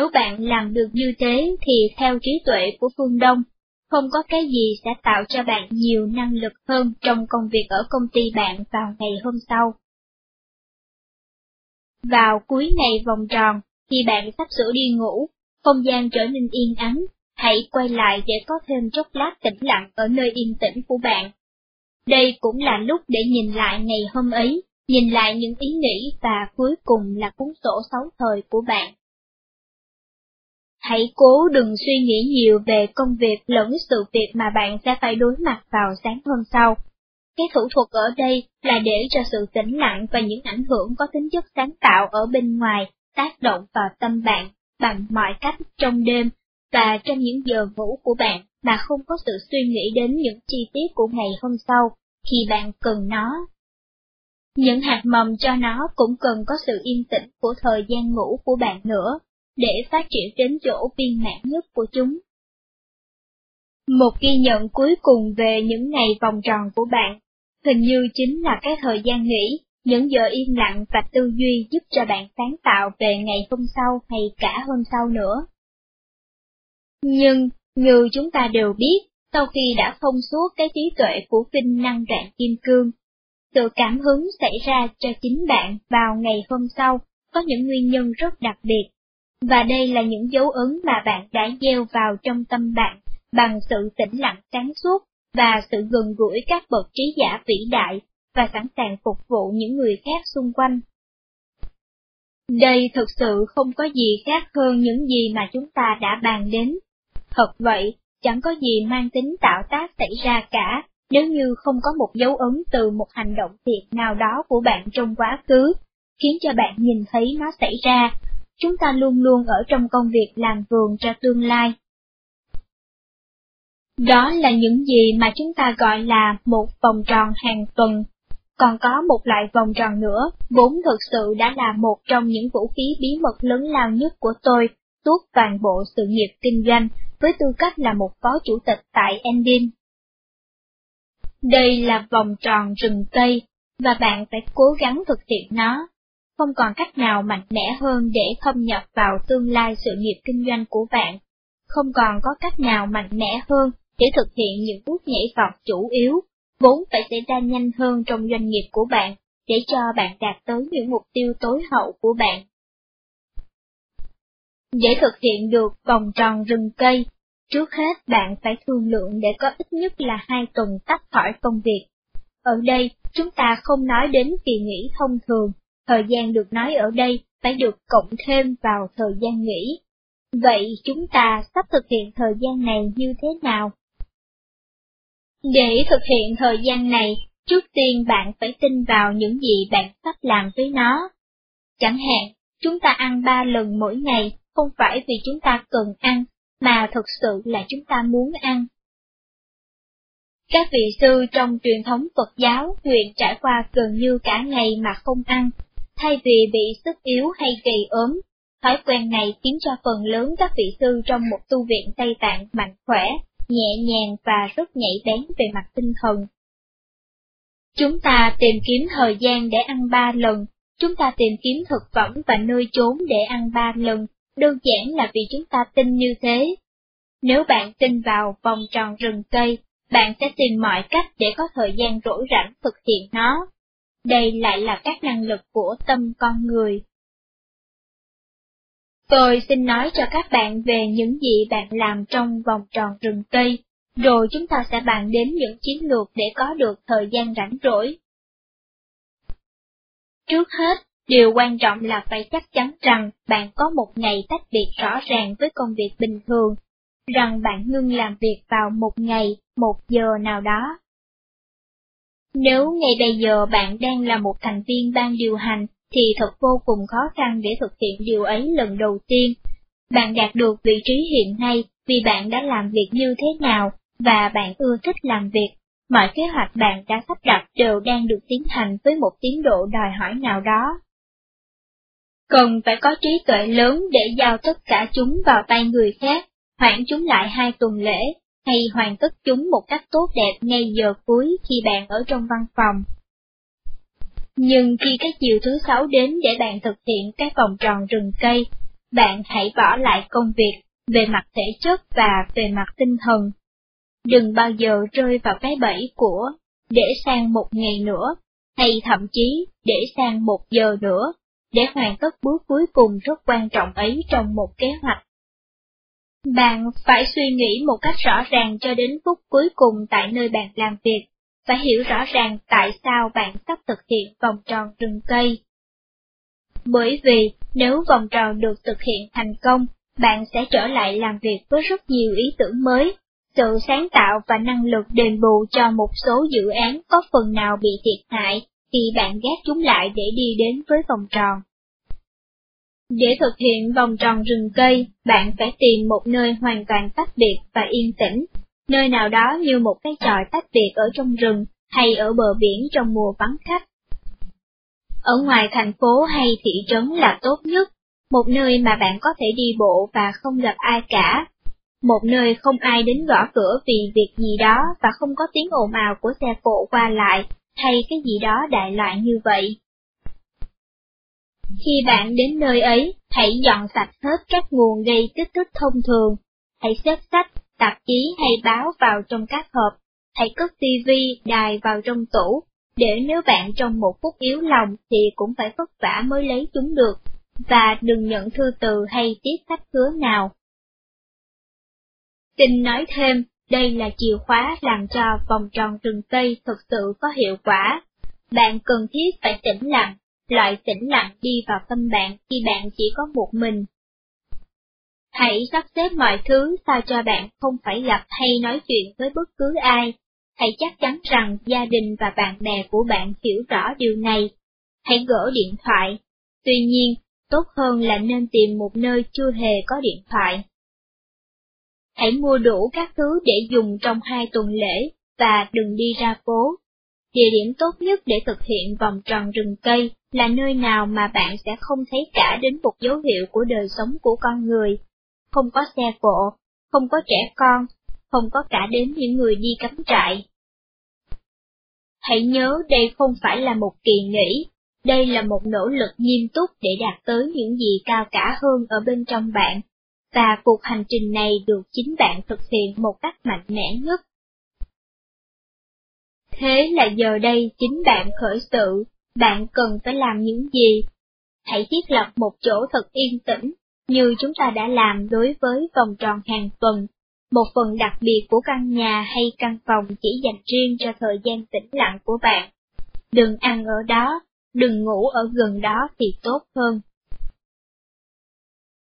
Nếu bạn làm được như thế thì theo trí tuệ của phương Đông, không có cái gì sẽ tạo cho bạn nhiều năng lực hơn trong công việc ở công ty bạn vào ngày hôm sau. Vào cuối ngày vòng tròn, khi bạn sắp sửa đi ngủ, không gian trở nên yên ắng, hãy quay lại để có thêm chốc lát tĩnh lặng ở nơi yên tĩnh của bạn. Đây cũng là lúc để nhìn lại ngày hôm ấy, nhìn lại những ý nghĩ và cuối cùng là cuốn sổ sáu thời của bạn. Hãy cố đừng suy nghĩ nhiều về công việc lẫn sự việc mà bạn sẽ phải đối mặt vào sáng hôm sau. Cái thủ thuật ở đây là để cho sự tĩnh lặng và những ảnh hưởng có tính chất sáng tạo ở bên ngoài tác động vào tâm bạn bằng mọi cách trong đêm và trong những giờ ngủ của bạn mà không có sự suy nghĩ đến những chi tiết của ngày hôm sau khi bạn cần nó. Những hạt mầm cho nó cũng cần có sự yên tĩnh của thời gian ngủ của bạn nữa để phát triển đến chỗ viên mãn nhất của chúng. Một ghi nhận cuối cùng về những ngày vòng tròn của bạn, hình như chính là cái thời gian nghỉ, những giờ im lặng và tư duy giúp cho bạn sáng tạo về ngày hôm sau hay cả hôm sau nữa. Nhưng, như chúng ta đều biết, sau khi đã thông suốt cái trí tuệ của kinh năng rạng kim cương, sự cảm hứng xảy ra cho chính bạn vào ngày hôm sau có những nguyên nhân rất đặc biệt và đây là những dấu ấn mà bạn đã gieo vào trong tâm bạn bằng sự tĩnh lặng sáng suốt và sự gần gũi các bậc trí giả vĩ đại và sẵn sàng phục vụ những người khác xung quanh. Đây thực sự không có gì khác hơn những gì mà chúng ta đã bàn đến. Thật vậy, chẳng có gì mang tính tạo tác xảy ra cả, nếu như không có một dấu ấn từ một hành động thiệt nào đó của bạn trong quá khứ, khiến cho bạn nhìn thấy nó xảy ra, chúng ta luôn luôn ở trong công việc làm vườn cho tương lai. Đó là những gì mà chúng ta gọi là một vòng tròn hàng tuần. Còn có một loại vòng tròn nữa, vốn thực sự đã là một trong những vũ khí bí mật lớn lao nhất của tôi, suốt toàn bộ sự nghiệp kinh doanh, với tư cách là một phó chủ tịch tại Endin. Đây là vòng tròn rừng cây, và bạn phải cố gắng thực hiện nó không còn cách nào mạnh mẽ hơn để thâm nhập vào tương lai sự nghiệp kinh doanh của bạn. Không còn có cách nào mạnh mẽ hơn để thực hiện những bước nhảy vọt chủ yếu, vốn phải xảy ra nhanh hơn trong doanh nghiệp của bạn, để cho bạn đạt tới những mục tiêu tối hậu của bạn. Để thực hiện được vòng tròn rừng cây, trước hết bạn phải thương lượng để có ít nhất là hai tuần tách khỏi công việc. Ở đây, chúng ta không nói đến kỳ nghỉ thông thường, thời gian được nói ở đây phải được cộng thêm vào thời gian nghỉ. Vậy chúng ta sắp thực hiện thời gian này như thế nào? Để thực hiện thời gian này, trước tiên bạn phải tin vào những gì bạn sắp làm với nó. Chẳng hạn, chúng ta ăn ba lần mỗi ngày không phải vì chúng ta cần ăn, mà thực sự là chúng ta muốn ăn. Các vị sư trong truyền thống Phật giáo nguyện trải qua gần như cả ngày mà không ăn, thay vì bị sức yếu hay gầy ốm. Thói quen này khiến cho phần lớn các vị sư trong một tu viện Tây Tạng mạnh khỏe, nhẹ nhàng và rất nhạy bén về mặt tinh thần. Chúng ta tìm kiếm thời gian để ăn ba lần, chúng ta tìm kiếm thực phẩm và nơi trốn để ăn ba lần, đơn giản là vì chúng ta tin như thế. Nếu bạn tin vào vòng tròn rừng cây, bạn sẽ tìm mọi cách để có thời gian rỗi rảnh thực hiện nó. Đây lại là các năng lực của tâm con người. Tôi xin nói cho các bạn về những gì bạn làm trong vòng tròn rừng cây, rồi chúng ta sẽ bàn đến những chiến lược để có được thời gian rảnh rỗi. Trước hết, điều quan trọng là phải chắc chắn rằng bạn có một ngày tách biệt rõ ràng với công việc bình thường, rằng bạn ngưng làm việc vào một ngày, một giờ nào đó. Nếu ngay bây giờ bạn đang là một thành viên ban điều hành, thì thật vô cùng khó khăn để thực hiện điều ấy lần đầu tiên. Bạn đạt được vị trí hiện nay vì bạn đã làm việc như thế nào, và bạn ưa thích làm việc. Mọi kế hoạch bạn đã sắp đặt đều đang được tiến hành với một tiến độ đòi hỏi nào đó. Cần phải có trí tuệ lớn để giao tất cả chúng vào tay người khác, hoãn chúng lại hai tuần lễ, hay hoàn tất chúng một cách tốt đẹp ngay giờ cuối khi bạn ở trong văn phòng. Nhưng khi cái chiều thứ sáu đến để bạn thực hiện cái vòng tròn rừng cây, bạn hãy bỏ lại công việc về mặt thể chất và về mặt tinh thần. Đừng bao giờ rơi vào cái bẫy của để sang một ngày nữa, hay thậm chí để sang một giờ nữa, để hoàn tất bước cuối cùng rất quan trọng ấy trong một kế hoạch. Bạn phải suy nghĩ một cách rõ ràng cho đến phút cuối cùng tại nơi bạn làm việc, phải hiểu rõ ràng tại sao bạn sắp thực hiện vòng tròn rừng cây. Bởi vì nếu vòng tròn được thực hiện thành công, bạn sẽ trở lại làm việc với rất nhiều ý tưởng mới, sự sáng tạo và năng lực đền bù cho một số dự án có phần nào bị thiệt hại khi bạn ghép chúng lại để đi đến với vòng tròn. Để thực hiện vòng tròn rừng cây, bạn phải tìm một nơi hoàn toàn tách biệt và yên tĩnh, nơi nào đó như một cái tròi tách biệt ở trong rừng hay ở bờ biển trong mùa vắng khách. Ở ngoài thành phố hay thị trấn là tốt nhất, một nơi mà bạn có thể đi bộ và không gặp ai cả. Một nơi không ai đến gõ cửa vì việc gì đó và không có tiếng ồn ào của xe cộ qua lại, hay cái gì đó đại loại như vậy. Khi bạn đến nơi ấy, hãy dọn sạch hết các nguồn gây kích thích thông thường. Hãy xếp sách, tạp chí hay báo vào trong các hộp. Hãy cất tivi, đài vào trong tủ, để nếu bạn trong một phút yếu lòng thì cũng phải vất vả mới lấy chúng được, và đừng nhận thư từ hay tiết sách hứa nào. Kinh nói thêm, đây là chìa khóa làm cho vòng tròn rừng Tây thực sự có hiệu quả. Bạn cần thiết phải tĩnh lặng, loại tĩnh lặng đi vào tâm bạn khi bạn chỉ có một mình. Hãy sắp xếp mọi thứ sao cho bạn không phải gặp hay nói chuyện với bất cứ ai. Hãy chắc chắn rằng gia đình và bạn bè của bạn hiểu rõ điều này. Hãy gỡ điện thoại. Tuy nhiên, tốt hơn là nên tìm một nơi chưa hề có điện thoại. Hãy mua đủ các thứ để dùng trong hai tuần lễ và đừng đi ra phố. Địa điểm tốt nhất để thực hiện vòng tròn rừng cây là nơi nào mà bạn sẽ không thấy cả đến một dấu hiệu của đời sống của con người. Không có xe cộ, không có trẻ con, không có cả đến những người đi cắm trại. Hãy nhớ đây không phải là một kỳ nghỉ, đây là một nỗ lực nghiêm túc để đạt tới những gì cao cả hơn ở bên trong bạn, và cuộc hành trình này được chính bạn thực hiện một cách mạnh mẽ nhất. Thế là giờ đây chính bạn khởi sự, bạn cần phải làm những gì? Hãy thiết lập một chỗ thật yên tĩnh, như chúng ta đã làm đối với vòng tròn hàng tuần. Một phần đặc biệt của căn nhà hay căn phòng chỉ dành riêng cho thời gian tĩnh lặng của bạn. Đừng ăn ở đó, đừng ngủ ở gần đó thì tốt hơn.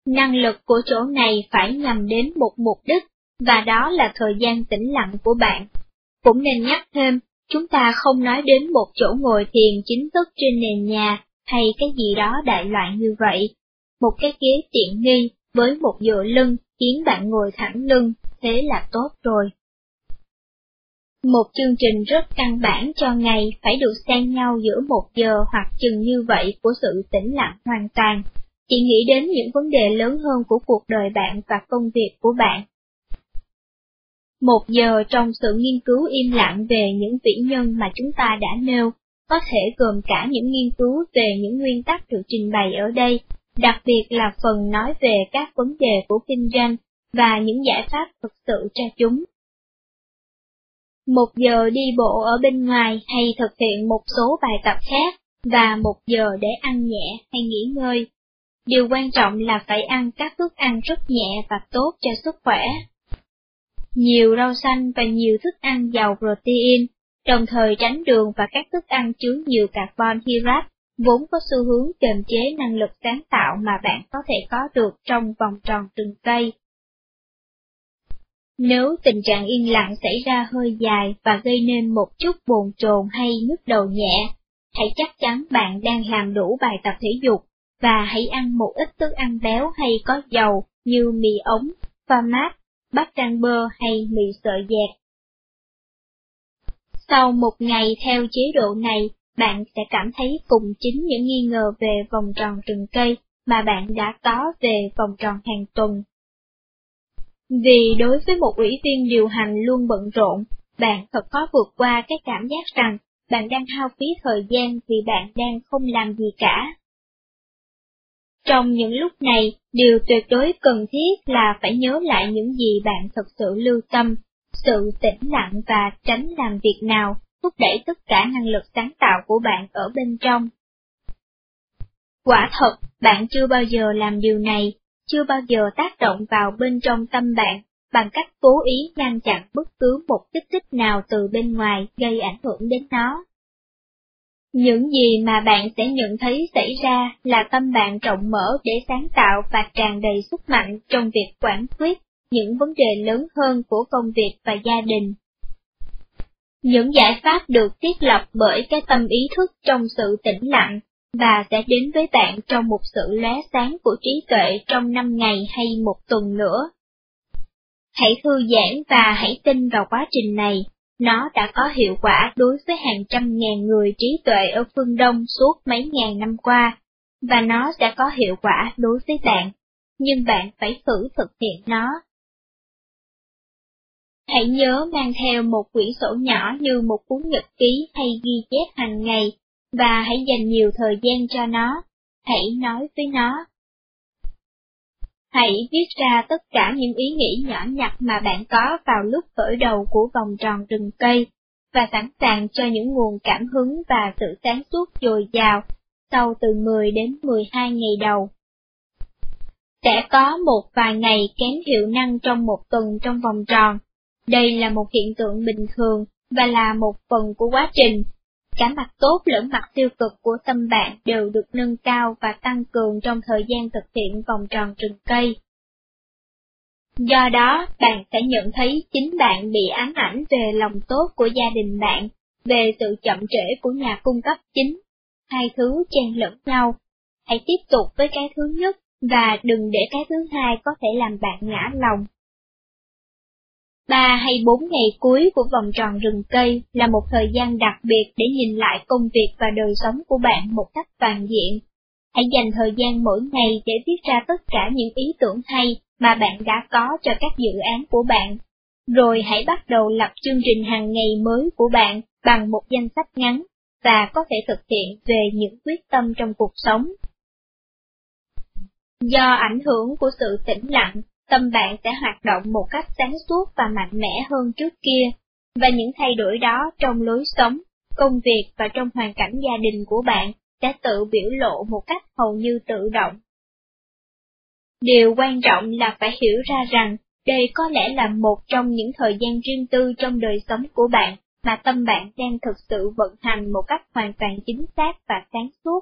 Năng lực của chỗ này phải nhằm đến một mục đích, và đó là thời gian tĩnh lặng của bạn. Cũng nên nhắc thêm, chúng ta không nói đến một chỗ ngồi thiền chính thức trên nền nhà hay cái gì đó đại loại như vậy. Một cái ghế tiện nghi với một dựa lưng khiến bạn ngồi thẳng lưng, thế là tốt rồi. Một chương trình rất căn bản cho ngày phải được xen nhau giữa một giờ hoặc chừng như vậy của sự tĩnh lặng hoàn toàn. Chỉ nghĩ đến những vấn đề lớn hơn của cuộc đời bạn và công việc của bạn. Một giờ trong sự nghiên cứu im lặng về những vĩ nhân mà chúng ta đã nêu, có thể gồm cả những nghiên cứu về những nguyên tắc được trình bày ở đây, đặc biệt là phần nói về các vấn đề của kinh doanh và những giải pháp thực sự cho chúng. Một giờ đi bộ ở bên ngoài hay thực hiện một số bài tập khác, và một giờ để ăn nhẹ hay nghỉ ngơi. Điều quan trọng là phải ăn các thức ăn rất nhẹ và tốt cho sức khỏe. Nhiều rau xanh và nhiều thức ăn giàu protein, đồng thời tránh đường và các thức ăn chứa nhiều carbon hydrate, vốn có xu hướng kiềm chế năng lực sáng tạo mà bạn có thể có được trong vòng tròn từng cây. Nếu tình trạng yên lặng xảy ra hơi dài và gây nên một chút bồn chồn hay nhức đầu nhẹ, hãy chắc chắn bạn đang làm đủ bài tập thể dục, và hãy ăn một ít thức ăn béo hay có dầu như mì ống, pha mát, bắp rang bơ hay mì sợi dẹt. Sau một ngày theo chế độ này, bạn sẽ cảm thấy cùng chính những nghi ngờ về vòng tròn rừng cây mà bạn đã có về vòng tròn hàng tuần. Vì đối với một ủy viên điều hành luôn bận rộn, bạn thật khó vượt qua cái cảm giác rằng bạn đang hao phí thời gian vì bạn đang không làm gì cả. Trong những lúc này, điều tuyệt đối cần thiết là phải nhớ lại những gì bạn thật sự lưu tâm, sự tĩnh lặng và tránh làm việc nào thúc đẩy tất cả năng lực sáng tạo của bạn ở bên trong. Quả thật, bạn chưa bao giờ làm điều này, chưa bao giờ tác động vào bên trong tâm bạn bằng cách cố ý ngăn chặn bất cứ một kích thích nào từ bên ngoài gây ảnh hưởng đến nó. Những gì mà bạn sẽ nhận thấy xảy ra là tâm bạn rộng mở để sáng tạo và tràn đầy sức mạnh trong việc quản quyết những vấn đề lớn hơn của công việc và gia đình. Những giải pháp được thiết lập bởi cái tâm ý thức trong sự tĩnh lặng và sẽ đến với bạn trong một sự lóe sáng của trí tuệ trong năm ngày hay một tuần nữa. Hãy thư giãn và hãy tin vào quá trình này, nó đã có hiệu quả đối với hàng trăm ngàn người trí tuệ ở phương Đông suốt mấy ngàn năm qua, và nó sẽ có hiệu quả đối với bạn, nhưng bạn phải thử thực hiện nó. Hãy nhớ mang theo một quyển sổ nhỏ như một cuốn nhật ký hay ghi chép hàng ngày, và hãy dành nhiều thời gian cho nó, hãy nói với nó. Hãy viết ra tất cả những ý nghĩ nhỏ nhặt mà bạn có vào lúc khởi đầu của vòng tròn rừng cây, và sẵn sàng cho những nguồn cảm hứng và sự sáng suốt dồi dào sau từ 10 đến 12 ngày đầu. Sẽ có một vài ngày kém hiệu năng trong một tuần trong vòng tròn. Đây là một hiện tượng bình thường và là một phần của quá trình Cả mặt tốt lẫn mặt tiêu cực của tâm bạn đều được nâng cao và tăng cường trong thời gian thực hiện vòng tròn rừng cây. Do đó, bạn sẽ nhận thấy chính bạn bị ám ảnh về lòng tốt của gia đình bạn, về sự chậm trễ của nhà cung cấp chính. Hai thứ chen lẫn nhau. Hãy tiếp tục với cái thứ nhất, và đừng để cái thứ hai có thể làm bạn ngã lòng. Ba hay bốn ngày cuối của vòng tròn rừng cây là một thời gian đặc biệt để nhìn lại công việc và đời sống của bạn một cách toàn diện. Hãy dành thời gian mỗi ngày để viết ra tất cả những ý tưởng hay mà bạn đã có cho các dự án của bạn. Rồi hãy bắt đầu lập chương trình hàng ngày mới của bạn bằng một danh sách ngắn và có thể thực hiện về những quyết tâm trong cuộc sống. Do ảnh hưởng của sự tĩnh lặng tâm bạn sẽ hoạt động một cách sáng suốt và mạnh mẽ hơn trước kia. Và những thay đổi đó trong lối sống, công việc và trong hoàn cảnh gia đình của bạn sẽ tự biểu lộ một cách hầu như tự động. Điều quan trọng là phải hiểu ra rằng đây có lẽ là một trong những thời gian riêng tư trong đời sống của bạn mà tâm bạn đang thực sự vận hành một cách hoàn toàn chính xác và sáng suốt.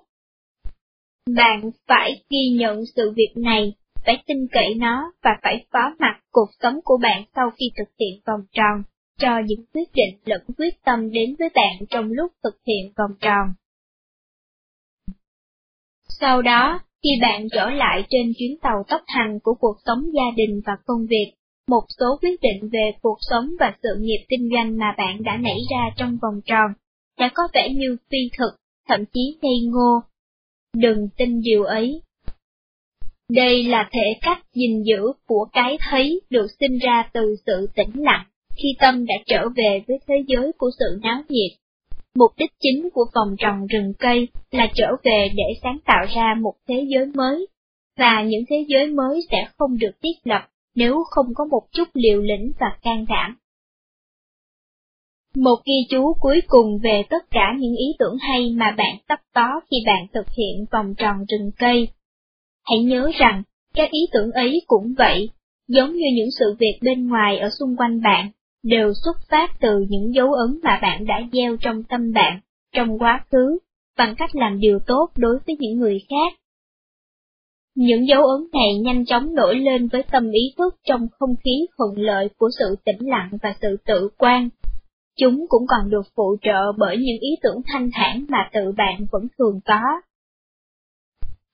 Bạn phải ghi nhận sự việc này, phải tin cậy nó và phải phó mặc cuộc sống của bạn sau khi thực hiện vòng tròn, cho những quyết định lẫn quyết tâm đến với bạn trong lúc thực hiện vòng tròn. Sau đó, khi bạn trở lại trên chuyến tàu tốc hành của cuộc sống gia đình và công việc, một số quyết định về cuộc sống và sự nghiệp kinh doanh mà bạn đã nảy ra trong vòng tròn, đã có vẻ như phi thực, thậm chí ngây ngô. Đừng tin điều ấy. Đây là thể cách gìn giữ của cái thấy được sinh ra từ sự tĩnh lặng, khi tâm đã trở về với thế giới của sự náo nhiệt. Mục đích chính của vòng tròn rừng cây là trở về để sáng tạo ra một thế giới mới, và những thế giới mới sẽ không được thiết lập nếu không có một chút liều lĩnh và can đảm. Một ghi chú cuối cùng về tất cả những ý tưởng hay mà bạn tấp có khi bạn thực hiện vòng tròn rừng cây. Hãy nhớ rằng, các ý tưởng ấy cũng vậy, giống như những sự việc bên ngoài ở xung quanh bạn, đều xuất phát từ những dấu ấn mà bạn đã gieo trong tâm bạn, trong quá khứ, bằng cách làm điều tốt đối với những người khác. Những dấu ấn này nhanh chóng nổi lên với tâm ý thức trong không khí thuận lợi của sự tĩnh lặng và sự tự quan. Chúng cũng còn được phụ trợ bởi những ý tưởng thanh thản mà tự bạn vẫn thường có.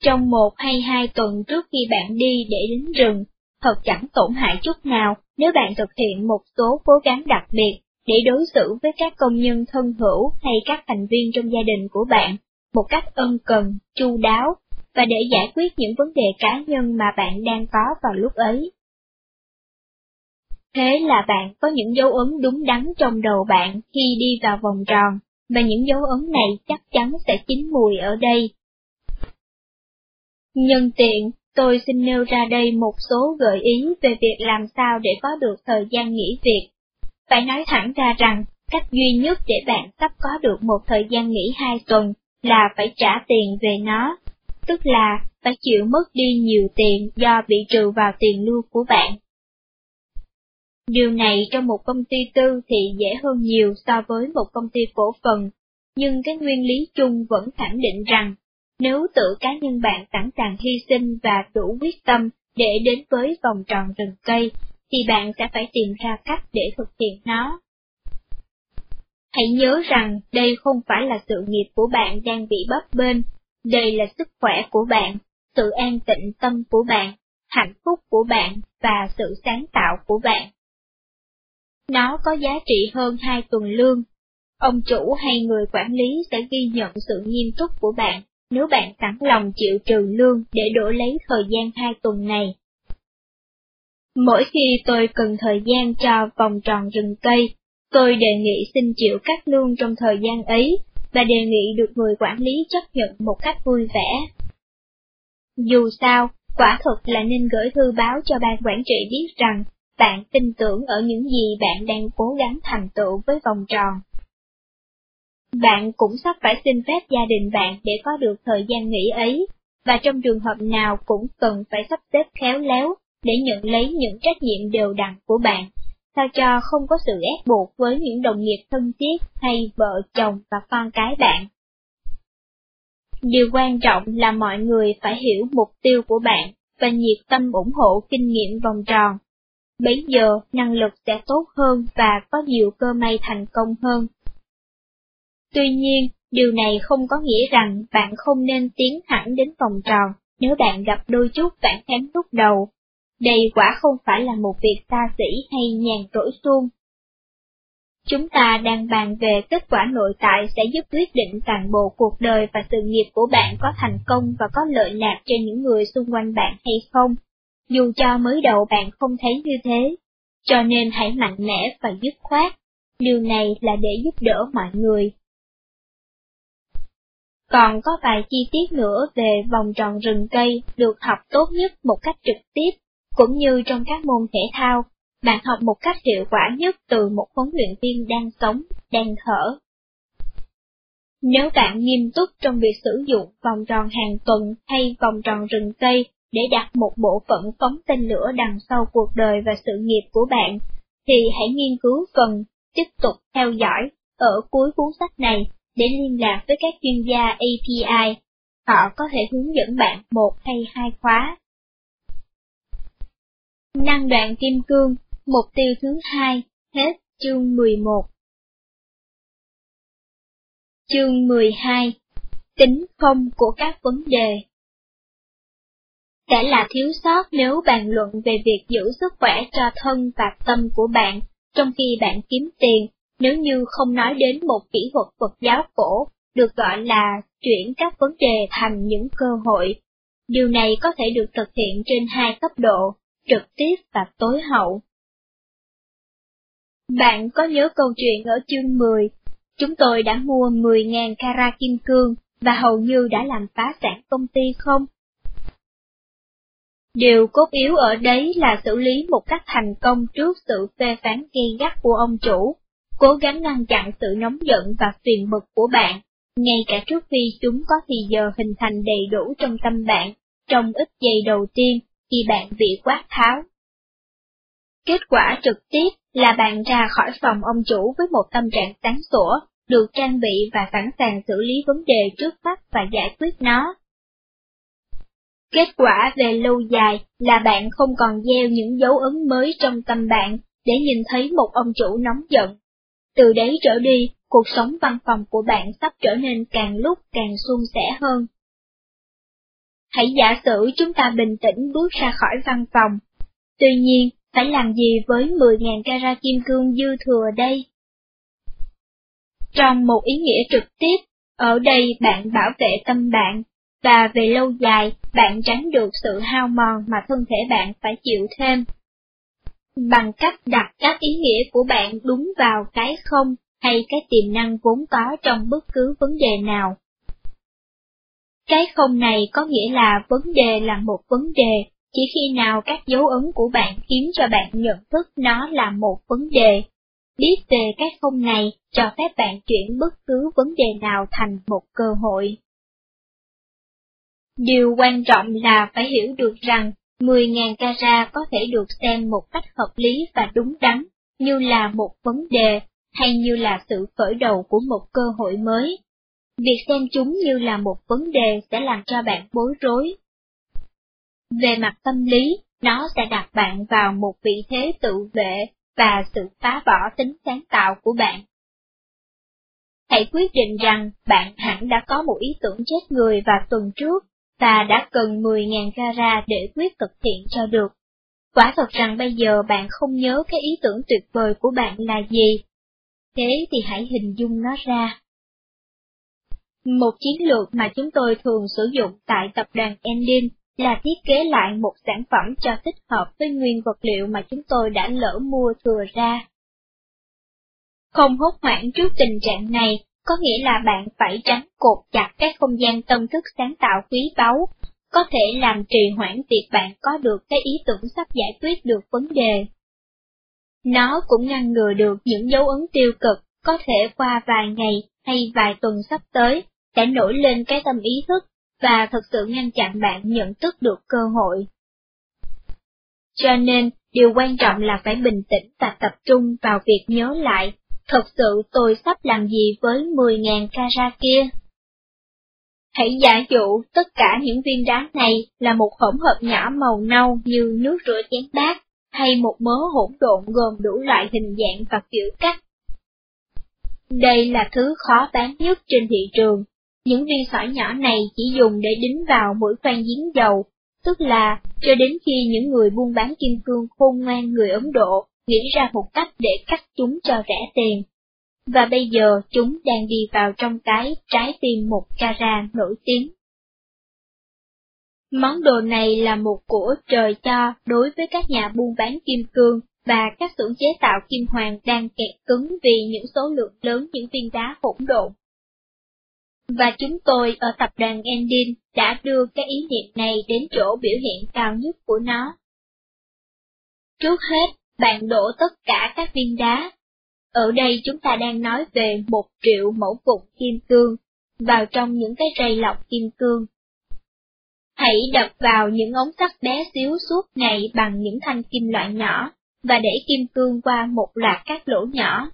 Trong một hay hai tuần trước khi bạn đi để đến rừng, thật chẳng tổn hại chút nào nếu bạn thực hiện một số cố gắng đặc biệt để đối xử với các công nhân thân hữu hay các thành viên trong gia đình của bạn một cách ân cần, chu đáo và để giải quyết những vấn đề cá nhân mà bạn đang có vào lúc ấy. Thế là bạn có những dấu ấn đúng đắn trong đầu bạn khi đi vào vòng tròn, và những dấu ấn này chắc chắn sẽ chín mùi ở đây. Nhân tiện, tôi xin nêu ra đây một số gợi ý về việc làm sao để có được thời gian nghỉ việc. Phải nói thẳng ra rằng, cách duy nhất để bạn sắp có được một thời gian nghỉ hai tuần là phải trả tiền về nó tức là phải chịu mất đi nhiều tiền do bị trừ vào tiền lương của bạn. Điều này trong một công ty tư thì dễ hơn nhiều so với một công ty cổ phần, nhưng cái nguyên lý chung vẫn khẳng định rằng, nếu tự cá nhân bạn sẵn sàng hy sinh và đủ quyết tâm để đến với vòng tròn rừng cây, thì bạn sẽ phải tìm ra cách để thực hiện nó. Hãy nhớ rằng đây không phải là sự nghiệp của bạn đang bị bấp bênh, đây là sức khỏe của bạn, sự an tịnh tâm của bạn, hạnh phúc của bạn và sự sáng tạo của bạn. Nó có giá trị hơn hai tuần lương. Ông chủ hay người quản lý sẽ ghi nhận sự nghiêm túc của bạn nếu bạn sẵn lòng chịu trừ lương để đổi lấy thời gian hai tuần này. Mỗi khi tôi cần thời gian cho vòng tròn rừng cây, tôi đề nghị xin chịu cắt lương trong thời gian ấy và đề nghị được người quản lý chấp nhận một cách vui vẻ. Dù sao, quả thực là nên gửi thư báo cho ban quản trị biết rằng bạn tin tưởng ở những gì bạn đang cố gắng thành tựu với vòng tròn. Bạn cũng sắp phải xin phép gia đình bạn để có được thời gian nghỉ ấy, và trong trường hợp nào cũng cần phải sắp xếp khéo léo để nhận lấy những trách nhiệm đều đặn của bạn sao cho không có sự ép buộc với những đồng nghiệp thân thiết hay vợ chồng và con cái bạn. Điều quan trọng là mọi người phải hiểu mục tiêu của bạn và nhiệt tâm ủng hộ kinh nghiệm vòng tròn. Bấy giờ năng lực sẽ tốt hơn và có nhiều cơ may thành công hơn. Tuy nhiên, điều này không có nghĩa rằng bạn không nên tiến thẳng đến vòng tròn nếu bạn gặp đôi chút phản kháng lúc đầu đây quả không phải là một việc xa xỉ hay nhàn rỗi suông. Chúng ta đang bàn về kết quả nội tại sẽ giúp quyết định toàn bộ cuộc đời và sự nghiệp của bạn có thành công và có lợi lạc cho những người xung quanh bạn hay không, dù cho mới đầu bạn không thấy như thế. Cho nên hãy mạnh mẽ và dứt khoát, điều này là để giúp đỡ mọi người. Còn có vài chi tiết nữa về vòng tròn rừng cây được học tốt nhất một cách trực tiếp cũng như trong các môn thể thao, bạn học một cách hiệu quả nhất từ một huấn luyện viên đang sống, đang thở. Nếu bạn nghiêm túc trong việc sử dụng vòng tròn hàng tuần hay vòng tròn rừng cây để đặt một bộ phận phóng tên lửa đằng sau cuộc đời và sự nghiệp của bạn, thì hãy nghiên cứu phần tiếp tục theo dõi ở cuối cuốn sách này để liên lạc với các chuyên gia API. Họ có thể hướng dẫn bạn một hay hai khóa. Năng đoạn kim cương, mục tiêu thứ hai, hết chương 11. Chương 12 Tính không của các vấn đề Sẽ là thiếu sót nếu bàn luận về việc giữ sức khỏe cho thân và tâm của bạn trong khi bạn kiếm tiền, nếu như không nói đến một kỹ thuật Phật giáo cổ, được gọi là chuyển các vấn đề thành những cơ hội. Điều này có thể được thực hiện trên hai cấp độ, trực tiếp và tối hậu. Bạn có nhớ câu chuyện ở chương 10 Chúng tôi đã mua 10.000 carat kim cương và hầu như đã làm phá sản công ty không? Điều cốt yếu ở đấy là xử lý một cách thành công trước sự phê phán gay gắt của ông chủ, cố gắng ngăn chặn sự nóng giận và phiền bực của bạn, ngay cả trước khi chúng có thì giờ hình thành đầy đủ trong tâm bạn, trong ít giây đầu tiên khi bạn bị quát tháo. Kết quả trực tiếp là bạn ra khỏi phòng ông chủ với một tâm trạng sáng sủa, được trang bị và sẵn sàng xử lý vấn đề trước mắt và giải quyết nó. Kết quả về lâu dài là bạn không còn gieo những dấu ấn mới trong tâm bạn để nhìn thấy một ông chủ nóng giận. Từ đấy trở đi, cuộc sống văn phòng của bạn sắp trở nên càng lúc càng suôn sẻ hơn. Hãy giả sử chúng ta bình tĩnh bước ra khỏi văn phòng. Tuy nhiên, phải làm gì với 10.000 carat kim cương dư thừa đây? Trong một ý nghĩa trực tiếp, ở đây bạn bảo vệ tâm bạn, và về lâu dài, bạn tránh được sự hao mòn mà thân thể bạn phải chịu thêm. Bằng cách đặt các ý nghĩa của bạn đúng vào cái không hay cái tiềm năng vốn có trong bất cứ vấn đề nào. Cái không này có nghĩa là vấn đề là một vấn đề, chỉ khi nào các dấu ấn của bạn khiến cho bạn nhận thức nó là một vấn đề. Biết về cái không này cho phép bạn chuyển bất cứ vấn đề nào thành một cơ hội. Điều quan trọng là phải hiểu được rằng 10.000 cara có thể được xem một cách hợp lý và đúng đắn, như là một vấn đề, hay như là sự khởi đầu của một cơ hội mới. Việc xem chúng như là một vấn đề sẽ làm cho bạn bối rối. Về mặt tâm lý, nó sẽ đặt bạn vào một vị thế tự vệ và sự phá bỏ tính sáng tạo của bạn. Hãy quyết định rằng bạn hẳn đã có một ý tưởng chết người vào tuần trước, ta đã cần 10.000 gara để quyết thực hiện cho được. Quả thật rằng bây giờ bạn không nhớ cái ý tưởng tuyệt vời của bạn là gì. Thế thì hãy hình dung nó ra. Một chiến lược mà chúng tôi thường sử dụng tại tập đoàn Endin là thiết kế lại một sản phẩm cho thích hợp với nguyên vật liệu mà chúng tôi đã lỡ mua thừa ra. Không hốt hoảng trước tình trạng này, có nghĩa là bạn phải tránh cột chặt các không gian tâm thức sáng tạo quý báu, có thể làm trì hoãn việc bạn có được cái ý tưởng sắp giải quyết được vấn đề. Nó cũng ngăn ngừa được những dấu ấn tiêu cực, có thể qua vài ngày hay vài tuần sắp tới, sẽ nổi lên cái tâm ý thức, và thực sự ngăn chặn bạn nhận thức được cơ hội. Cho nên, điều quan trọng là phải bình tĩnh và tập trung vào việc nhớ lại thật sự tôi sắp làm gì với 10.000 carat kia? Hãy giả dụ tất cả những viên đá này là một hỗn hợp nhỏ màu nâu như nước rửa chén bát, hay một mớ hỗn độn gồm đủ loại hình dạng và kiểu cách. Đây là thứ khó bán nhất trên thị trường. Những viên sỏi nhỏ này chỉ dùng để đính vào mỗi khoan giếng dầu, tức là cho đến khi những người buôn bán kim cương khôn ngoan người Ấn Độ nghĩ ra một cách để cắt chúng cho rẻ tiền. Và bây giờ chúng đang đi vào trong cái trái tim một cara nổi tiếng. Món đồ này là một của trời cho đối với các nhà buôn bán kim cương và các xưởng chế tạo kim hoàng đang kẹt cứng vì những số lượng lớn những viên đá hỗn độn. Và chúng tôi ở tập đoàn Endin đã đưa cái ý niệm này đến chỗ biểu hiện cao nhất của nó. Trước hết, bạn đổ tất cả các viên đá. Ở đây chúng ta đang nói về một triệu mẫu vụn kim cương, vào trong những cái rây lọc kim cương. Hãy đập vào những ống sắt bé xíu suốt ngày bằng những thanh kim loại nhỏ, và để kim cương qua một loạt các lỗ nhỏ.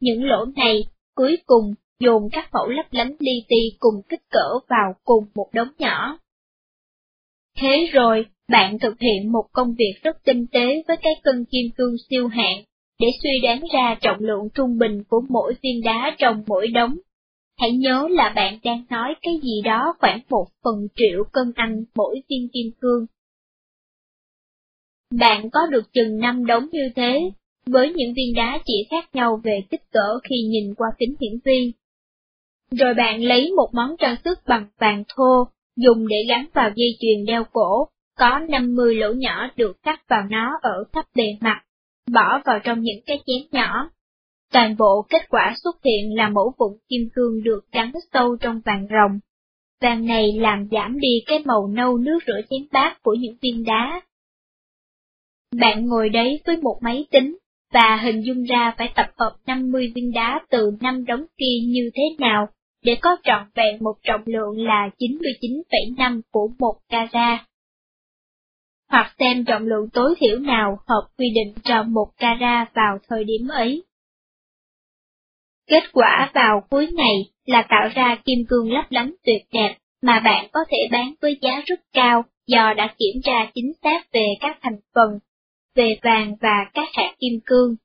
Những lỗ này, cuối cùng, dồn các mẫu lấp lánh li ti cùng kích cỡ vào cùng một đống nhỏ. Thế rồi, bạn thực hiện một công việc rất tinh tế với cái cân kim cương siêu hạng để suy đoán ra trọng lượng trung bình của mỗi viên đá trong mỗi đống. Hãy nhớ là bạn đang nói cái gì đó khoảng một phần triệu cân ăn mỗi viên kim cương. Bạn có được chừng năm đống như thế, với những viên đá chỉ khác nhau về kích cỡ khi nhìn qua kính hiển vi. Rồi bạn lấy một món trang sức bằng vàng thô, dùng để gắn vào dây chuyền đeo cổ, có 50 lỗ nhỏ được cắt vào nó ở khắp bề mặt, bỏ vào trong những cái chén nhỏ. Toàn bộ kết quả xuất hiện là mẫu vụn kim cương được gắn sâu trong vàng rồng. Vàng này làm giảm đi cái màu nâu nước rửa chén bát của những viên đá. Bạn ngồi đấy với một máy tính, và hình dung ra phải tập hợp 50 viên đá từ 5 đống kia như thế nào, để có trọn vẹn một trọng lượng là 99,5 của một carat hoặc xem trọng lượng tối thiểu nào hợp quy định cho một carat vào thời điểm ấy. Kết quả vào cuối ngày là tạo ra kim cương lấp lánh tuyệt đẹp mà bạn có thể bán với giá rất cao do đã kiểm tra chính xác về các thành phần, về vàng và các hạt kim cương.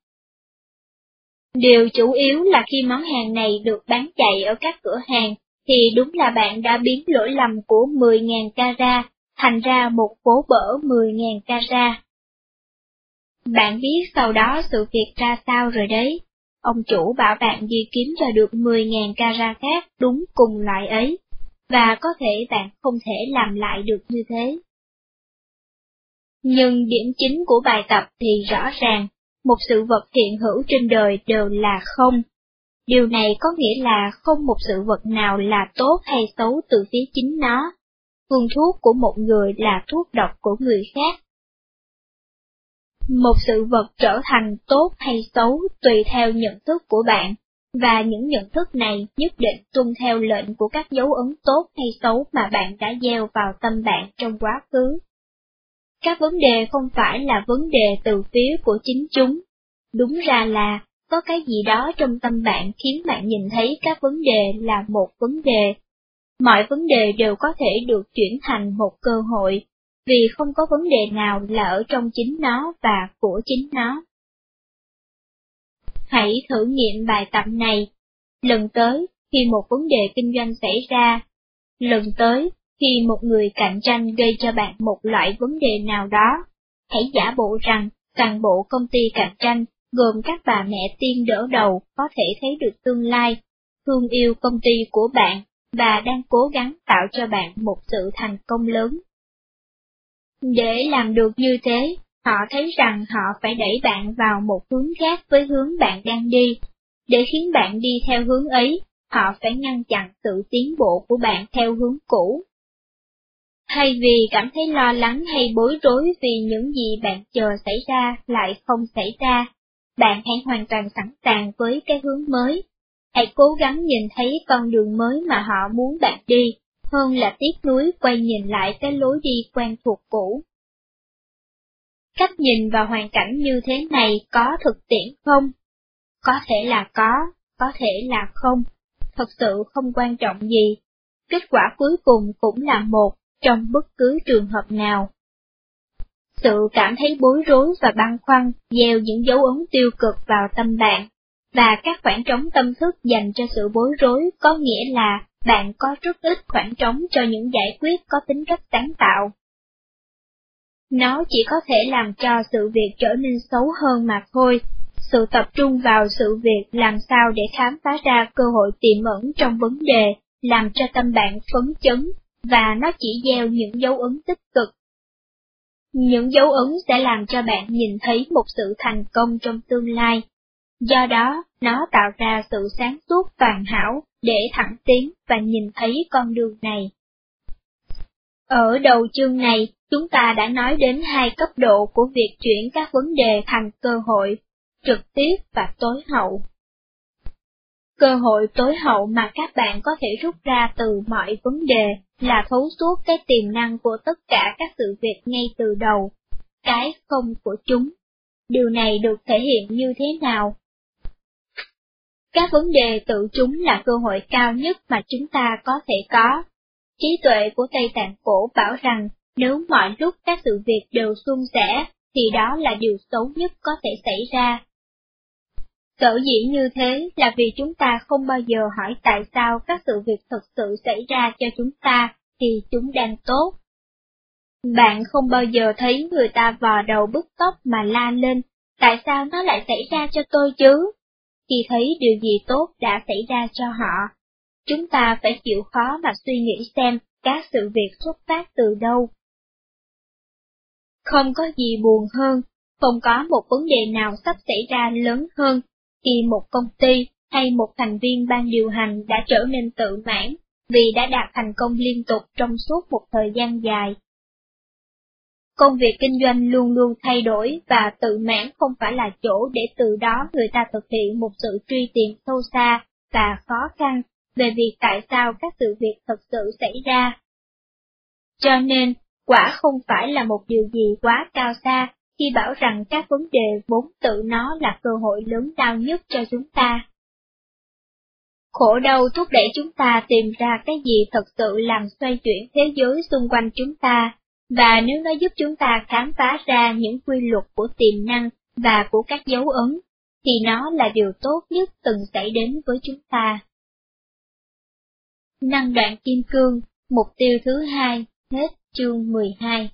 Điều chủ yếu là khi món hàng này được bán chạy ở các cửa hàng, thì đúng là bạn đã biến lỗi lầm của 10.000 carat thành ra một phố bở 10.000 carat. Bạn biết sau đó sự việc ra sao rồi đấy. Ông chủ bảo bạn đi kiếm cho được 10.000 carat khác đúng cùng loại ấy, và có thể bạn không thể làm lại được như thế. Nhưng điểm chính của bài tập thì rõ ràng, một sự vật hiện hữu trên đời đều là không. Điều này có nghĩa là không một sự vật nào là tốt hay xấu từ phía chính nó, phương thuốc của một người là thuốc độc của người khác. Một sự vật trở thành tốt hay xấu tùy theo nhận thức của bạn, và những nhận thức này nhất định tuân theo lệnh của các dấu ấn tốt hay xấu mà bạn đã gieo vào tâm bạn trong quá khứ. Các vấn đề không phải là vấn đề từ phía của chính chúng, đúng ra là có cái gì đó trong tâm bạn khiến bạn nhìn thấy các vấn đề là một vấn đề mọi vấn đề đều có thể được chuyển thành một cơ hội, vì không có vấn đề nào là ở trong chính nó và của chính nó. Hãy thử nghiệm bài tập này. Lần tới, khi một vấn đề kinh doanh xảy ra, lần tới, khi một người cạnh tranh gây cho bạn một loại vấn đề nào đó, hãy giả bộ rằng toàn bộ công ty cạnh tranh gồm các bà mẹ tiên đỡ đầu có thể thấy được tương lai, thương yêu công ty của bạn và đang cố gắng tạo cho bạn một sự thành công lớn. Để làm được như thế, họ thấy rằng họ phải đẩy bạn vào một hướng khác với hướng bạn đang đi. Để khiến bạn đi theo hướng ấy, họ phải ngăn chặn sự tiến bộ của bạn theo hướng cũ. Thay vì cảm thấy lo lắng hay bối rối vì những gì bạn chờ xảy ra lại không xảy ra, bạn hãy hoàn toàn sẵn sàng với cái hướng mới, Hãy cố gắng nhìn thấy con đường mới mà họ muốn bạn đi, hơn là tiếc nuối quay nhìn lại cái lối đi quen thuộc cũ. Cách nhìn vào hoàn cảnh như thế này có thực tiễn không? Có thể là có, có thể là không, thật sự không quan trọng gì. Kết quả cuối cùng cũng là một trong bất cứ trường hợp nào. Sự cảm thấy bối rối và băn khoăn gieo những dấu ấn tiêu cực vào tâm bạn và các khoảng trống tâm thức dành cho sự bối rối có nghĩa là bạn có rất ít khoảng trống cho những giải quyết có tính cách sáng tạo. Nó chỉ có thể làm cho sự việc trở nên xấu hơn mà thôi. Sự tập trung vào sự việc làm sao để khám phá ra cơ hội tiềm ẩn trong vấn đề, làm cho tâm bạn phấn chấn, và nó chỉ gieo những dấu ấn tích cực. Những dấu ấn sẽ làm cho bạn nhìn thấy một sự thành công trong tương lai, Do đó, nó tạo ra sự sáng suốt toàn hảo để thẳng tiến và nhìn thấy con đường này. Ở đầu chương này, chúng ta đã nói đến hai cấp độ của việc chuyển các vấn đề thành cơ hội, trực tiếp và tối hậu. Cơ hội tối hậu mà các bạn có thể rút ra từ mọi vấn đề là thấu suốt cái tiềm năng của tất cả các sự việc ngay từ đầu, cái không của chúng. Điều này được thể hiện như thế nào? Các vấn đề tự chúng là cơ hội cao nhất mà chúng ta có thể có. Trí tuệ của Tây Tạng Cổ bảo rằng nếu mọi lúc các sự việc đều suôn sẻ, thì đó là điều xấu nhất có thể xảy ra. Sở dĩ như thế là vì chúng ta không bao giờ hỏi tại sao các sự việc thực sự xảy ra cho chúng ta thì chúng đang tốt. Bạn không bao giờ thấy người ta vò đầu bứt tóc mà la lên, tại sao nó lại xảy ra cho tôi chứ? Khi thấy điều gì tốt đã xảy ra cho họ, chúng ta phải chịu khó mà suy nghĩ xem các sự việc xuất phát từ đâu. Không có gì buồn hơn, không có một vấn đề nào sắp xảy ra lớn hơn khi một công ty hay một thành viên ban điều hành đã trở nên tự mãn vì đã đạt thành công liên tục trong suốt một thời gian dài. Công việc kinh doanh luôn luôn thay đổi và tự mãn không phải là chỗ để từ đó người ta thực hiện một sự truy tìm sâu xa và khó khăn về việc tại sao các sự việc thật sự xảy ra. Cho nên, quả không phải là một điều gì quá cao xa khi bảo rằng các vấn đề vốn tự nó là cơ hội lớn lao nhất cho chúng ta. Khổ đau thúc đẩy chúng ta tìm ra cái gì thật sự làm xoay chuyển thế giới xung quanh chúng ta, và nếu nó giúp chúng ta khám phá ra những quy luật của tiềm năng và của các dấu ấn, thì nó là điều tốt nhất từng xảy đến với chúng ta. Năng đoạn kim cương, mục tiêu thứ hai, hết chương 12